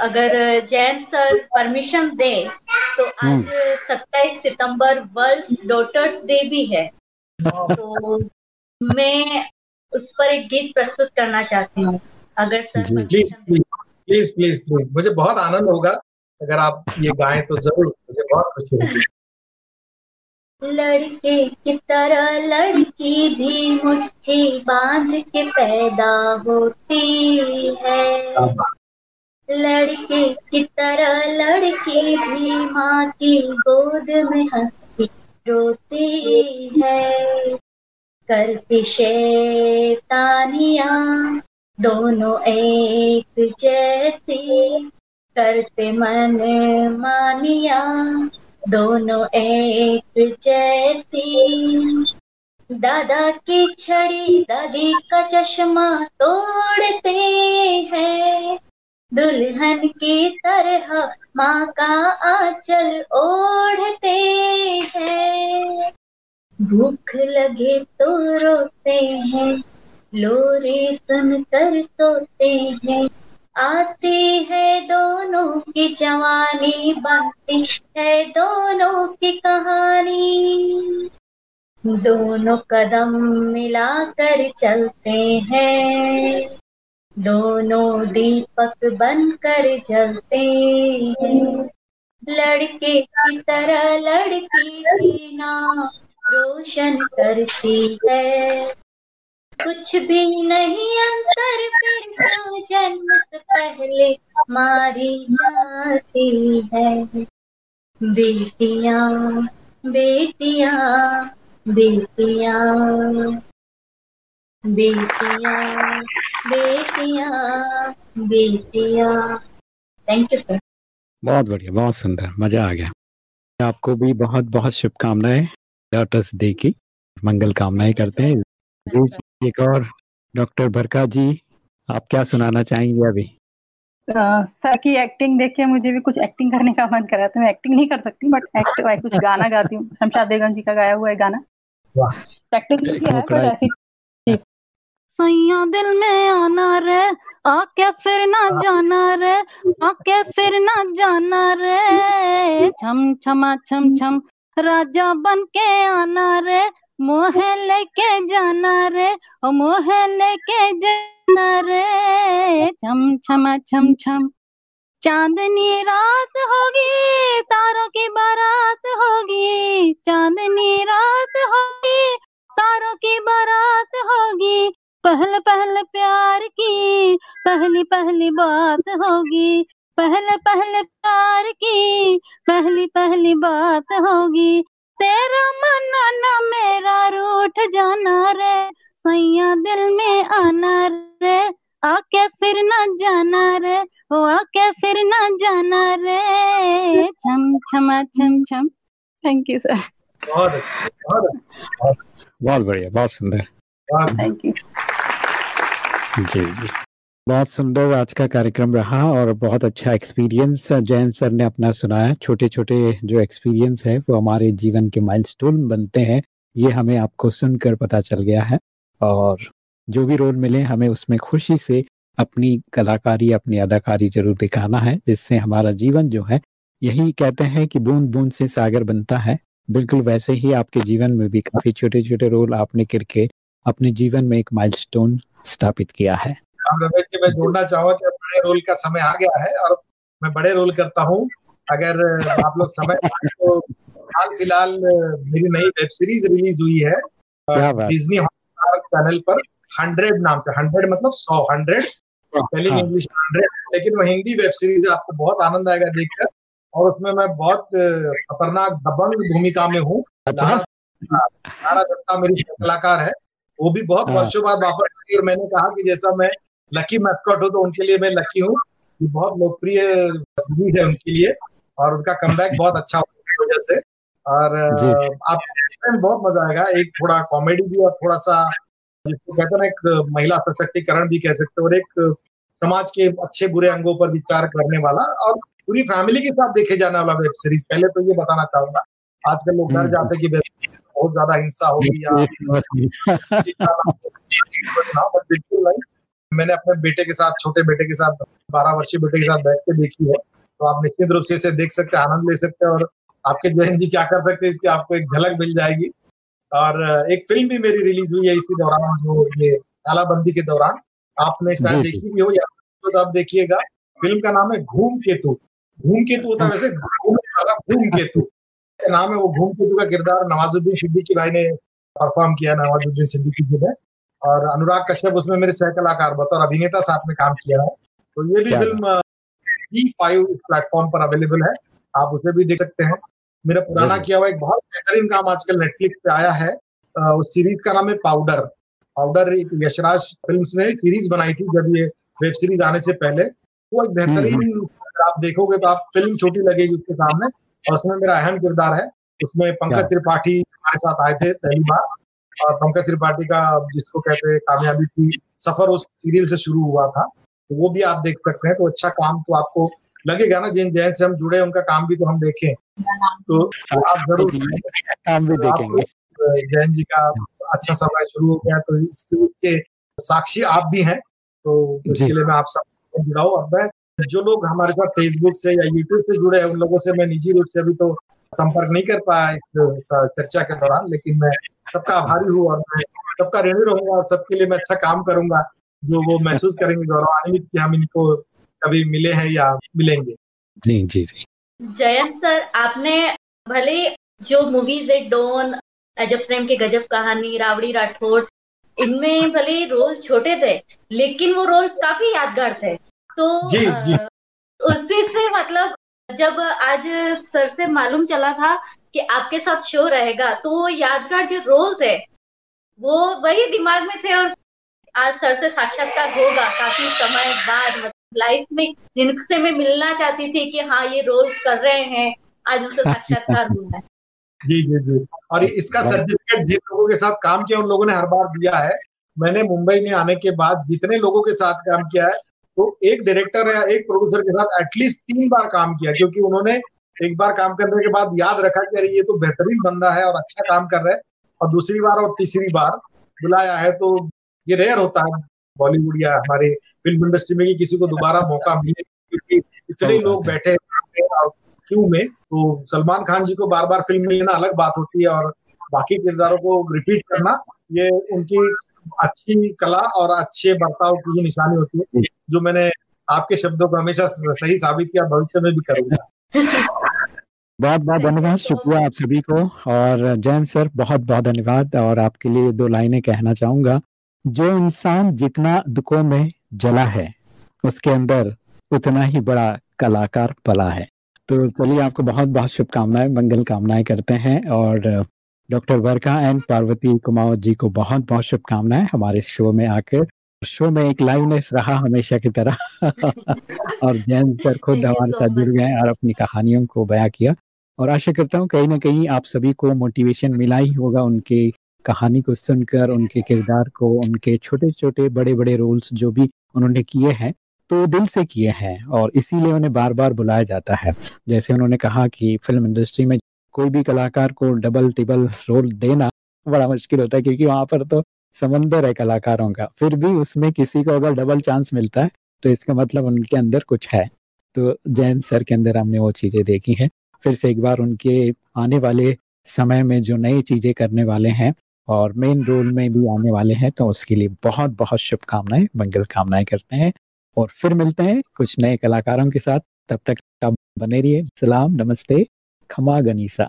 अगर जैन सर परमिशन दे तो आज 27 सितंबर वर्ल्ड डॉटर्स डे भी है। तो मैं उस पर एक गीत प्रस्तुत करना चाहती हूँ। अगर sir please please please please please मुझे बहुत आनंद होगा अगर आप ये गाएँ तो ज़रूर। मुझे बहुत खुशी होगी। लड़के की तरह लड़की भी मुट्ठी बाँध के पैदा होती है। लड़के की तरह लड़की भी माँ की गोद में हंसती रोती है। करती शैतानिया दोनों एक जैसी। करते मन मानिया दोनों एक जैसी। दादा की छड़ी, दादी का चश्मा तोड़ते हैं। दुल्हन की तरह माँ का आंचल ओढ़ते हैं। भूख लगे तो रोते हैं, लोरी सुनकर सोते हैं। आती है दोनों की जवानी बनती है दोनों की कहानी। दोनों कदम मिलाकर चलते हैं। दोनों दीपक बनकर जलते हैं। लड़के की तरह लड़की नाम रोशन करती है। कुछ भी नहीं, अंतर फिर तो जन्म से पहले मारी जाती है? बेटियाँ बेटियाँ बेटियाँ। बेटियाँ बेटियाँ बेटियाँ। थैंक यू सर बहुत बढ़िया बहुत सुंदर मज़ा आ गया। आपको भी बहुत बहुत शुभकामनाएँ डॉटर्स डे की मंगल कामनाएँ करते हैं। एक और डॉक्टर भरका जी आप क्या सुनाना चाहेंगे अभी? सर की एक्टिंग देख के मुझे भी कुछ एक्टिंग करने का मन कर रहा था मैं एक्टिंग नहीं कर सकती बट एक्ट कुछ गाना गाती हूँ। शमशाद बेगम जी का गाया हुआ है गाना। वाह। प्रैक्टिस है पर ऐसी सैया दिल में आना रे आके फिर ना जाना रे आके फिर ना जाना रे। छम छमा छम छम राजा बन के आना रे मोहे लेके जाना रे ओ मोहे लेके जाना रे। छम छमा छम छम चांदनी रात होगी तारों की बारात होगी। चांदनी रात होगी तारों की बारात होगी पहले पहले प्यार की पहली पहली बात होगी। पहले पहले प्यार की पहली पहली बात होगी। तेरा मनाना मेरा रूठ जाना रे सैया दिल में आना रे। आके फिर ना जाना रे ओ आके फिर ना जाना रे। छम छमा छम छम। थैंक यू सर बहुत अच्छी बहुत बहुत बढ़िया बहुत सुंदर। थैंक यू जी जी। बहुत सुंदर आज का कार्यक्रम रहा और बहुत अच्छा एक्सपीरियंस जैन सर ने अपना सुनाया। छोटे छोटे जो एक्सपीरियंस है, वो हमारे जीवन के माइलस्टोन बनते हैं। ये हमें आपको सुनकर पता चल गया है और जो भी रोल मिले, हमें उसमें खुशी से अपनी कलाकारी, अपनी अदाकारी ज़रूर दिखाना है, जिससे हमारा जीवन जो है, यही कहते हैं कि बूंद बूंद से सागर बनता है। बिल्कुल वैसे ही आपके जीवन में भी काफ़ी छोटे छोटे रोल आपने करके अपने जीवन में एक माइलस्टोन स्थापित किया है। रमेश जी मैं जोड़ना चाहूँगा कि बड़े रोल का समय आ गया है और मैं बड़े रोल करता हूँ। अगर आप लोग समय तो हाल फ़िलहाल मेरी नई वेब सीरीज़ रिलीज़ हुई है डिज्नी हॉटस्टार चैनल पर हंड्रेड नाम से हंड्रेड मतलब सौ हंड्रेड। स्पेलिंग हाँ। इंग्लिश हंड्रेड लेकिन वो हिंदी वेब सीरीज़ है आपको बहुत आनंद आएगा देखकर। और उसमें मैं बहुत खतरनाक दबंग भूमिका में हूँ। अच्छा। दत्ता मेरी कलाकार है। वो भी बहुत हाँ। वर्षों बाद वापस आई और मैंने कहा कि जैसा मैं लकी मैस्कॉट हूँ तो उनके लिए मैं लकी हूँ। ये बहुत लोकप्रिय सीरीज़ है उनके लिए और उनका कमबैक बहुत अच्छा वजह से। और आप बहुत मज़ा आएगा। एक थोड़ा कॉमेडी भी और थोड़ा सा जिसको कहते हैं एक महिला सशक्तिकरण भी कह सकते हो और एक समाज के अच्छे बुरे अंगों पर विचार करने वाला और पूरी फैमिली के साथ देखे जाने वाला वेब सीरीज़ पहले तो ये बताना चाहूँगा। आजकल लोग डर हम्म। जाते हैं कि बहुत ज़्यादा हिंसा होगी या मैंने अपने बेटे के साथ छोटे बेटे के साथ बारह वर्षीय बेटे के साथ बैठ के देखी है। तो आप निश्चित रूप से इसे देख सकते हैं आनंद ले सकते हैं और आपके जैन जी क्या कर सकते हैं इसकी आपको एक झलक मिल जाएगी। और एक फ़िल्म भी मेरी रिलीज़ हुई है इसी दौरान जो ये तालाबंदी के दौरान। आपने शायद देखी भी हो या तो आप देखिएगा। फ़िल्म का नाम है घूम केतु। घूम केतु होता है वैसे घूम केतु। नाम है वो घूम केतु का किरदार नवाजुद्दीन सिद्दीकी भाई ने परफॉर्म किया नवाजुद्दीन सिद्दीकी जी ने और अनुराग कश्यप उसमें मेरे सह कलाकार बतौर अभिनेता साथ में काम किया है। तो ये भी फ़िल्म सी फाइव प्लेटफॉर्म पर अवेलेबल है। आप उसे भी देख सकते हैं। मेरा पुराना किया हुआ एक बहुत बेहतरीन काम आजकल नेटफ्लिक्स पे आया है। उस सीरीज़ का नाम है पाउडर पाउडर एक यशराज फ़िल्म ने सीरीज़ बनाई थी जब ये वेब सीरीज़ आने से पहले। वो एक बेहतरीन हम्म, हम्म। आप देखोगे तो आप फ़िल्म छोटी लगेगी उसके सामने। और उसमें मेरा अहम किरदार है। उसमें पंकज त्रिपाठी हमारे साथ आए थे पहली बार। और पंकज त्रिपाठी का जिसको कहते हैं कामयाबी की सफ़र उस सीरियल से शुरू हुआ था। तो वो भी आप देख सकते हैं। तो अच्छा काम तो आपको लगेगा ना जिन जैन से हम जुड़े उनका काम भी तो हम देखें। तो आप ज़रूर काम भी देखेंगे। जैन जी का अच्छा समय शुरू हो गया तो इसके साक्षी आप भी हैं। तो इसके लिए मैं आप सब जुड़ाऊ अब मैं जो लोग हमारे साथ फेसबुक से या यूट्यूब से जुड़े हैं उन लोगों से मैं निजी रूप से अभी तो संपर्क नहीं कर पाया इस चर्चा के दौरान लेकिन मैं सबका आभारी हूँ और मैं सबका ऋणी रहूँगा और सबके लिए मैं अच्छा काम करूँगा जो वो महसूस करेंगे गौरवान्वित कि हम इनको कभी मिले हैं या मिलेंगे। जी जी जी। जयंत सर आपने भले जो मूवीज़ है डोन अजब प्रेम की गजब कहानी रावड़ी राठौड़ इनमें भले रोल छोटे थे लेकिन वो रोल काफ़ी यादगार थे। तो जी, जी. उसी से मतलब जब आज सर से मालूम चला था कि आपके साथ शो रहेगा तो वो यादगार जो रोल थे वो वही दिमाग में थे और आज सर से साक्षात्कार होगा। काफ़ी समय बाद मतलब लाइफ में जिनसे मैं मिलना चाहती थी कि हाँ ये रोल कर रहे हैं आज उनसे साक्षात्कार हुआ है। जी जी जी। और इसका सर्टिफिकेट जिन लोगों के साथ काम किया उन लोगों ने हर बार दिया है। मैंने मुंबई में आने के बाद जितने लोगों के साथ काम किया है तो एक डायरेक्टर या एक प्रोड्यूसर के साथ एटलीस्ट तीन बार काम किया क्योंकि उन्होंने एक बार काम करने के बाद याद रखा कि अरे ये तो बेहतरीन बंदा है और अच्छा काम कर रहा है और दूसरी बार और तीसरी बार बुलाया है तो ये रेयर होता है बॉलीवुड या हमारे फ़िल्म इंडस्ट्री में कि किसी को दोबारा मौका मिले क्योंकि इतने लोग बैठे क्यू में तो सलमान खान जी को बार बार फ़िल्म मिलना अलग बात होती है और बाकी किरदारों को रिपीट करना ये उनकी अच्छी कला और अच्छे बर्ताव की निशानी होती है। जो मैंने आपके शब्दों को हमेशा सही साबित किया, भविष्य में भी करूँगा। बहुत बहुत धन्यवाद शुक्रिया आप सभी को और जैन सर, बहुत बहुत धन्यवाद और आपके लिए दो लाइनें कहना चाहूँगा। जो इंसान जितना दुखों में जला है, उसके अंदर उतना ही बड़ा कलाकार पला है। तो चलिए आपको बहुत बहुत शुभकामनाएँ, मंगल कामनाएँ करते हैं और डॉक्टर वर्का एंड पार्वती कुमावत जी को बहुत बहुत शुभकामनाएँ हमारे शो में आकर। शो में एक लाइवनेस रहा हमेशा की तरह। और जैन सर खुद हमारे साथ जुड़ गए और अपनी कहानियों को बयां किया। और आशा करता हूँ कहीं ना कहीं आप सभी को मोटिवेशन मिला ही होगा उनके कहानी को सुनकर उनके किरदार को उनके छोटे छोटे बड़े बड़े रोल्स जो भी उन्होंने किए हैं तो दिल से किए हैं और इसीलिए उन्हें बार बार बुलाया जाता है। जैसे उन्होंने कहा कि फ़िल्म इंडस्ट्री में कोई भी कलाकार को डबल टिबल रोल देना बड़ा मुश्किल होता है क्योंकि वहाँ पर तो समंदर है कलाकारों का। फिर भी उसमें किसी को अगर डबल चांस मिलता है तो इसका मतलब उनके अंदर कुछ है। तो जैन सर के अंदर हमने वो चीज़ें देखी हैं। फिर से एक बार उनके आने वाले समय में जो नई चीज़ें करने वाले हैं और मेन रोल में भी आने वाले हैं तो उसके लिए बहुत बहुत शुभकामनाएँ, मंगल कामनाएँ करते हैं। और फिर मिलते हैं कुछ नए कलाकारों के साथ। तब तक बने रहिए। सलाम, नमस्ते, खमा गनीसा।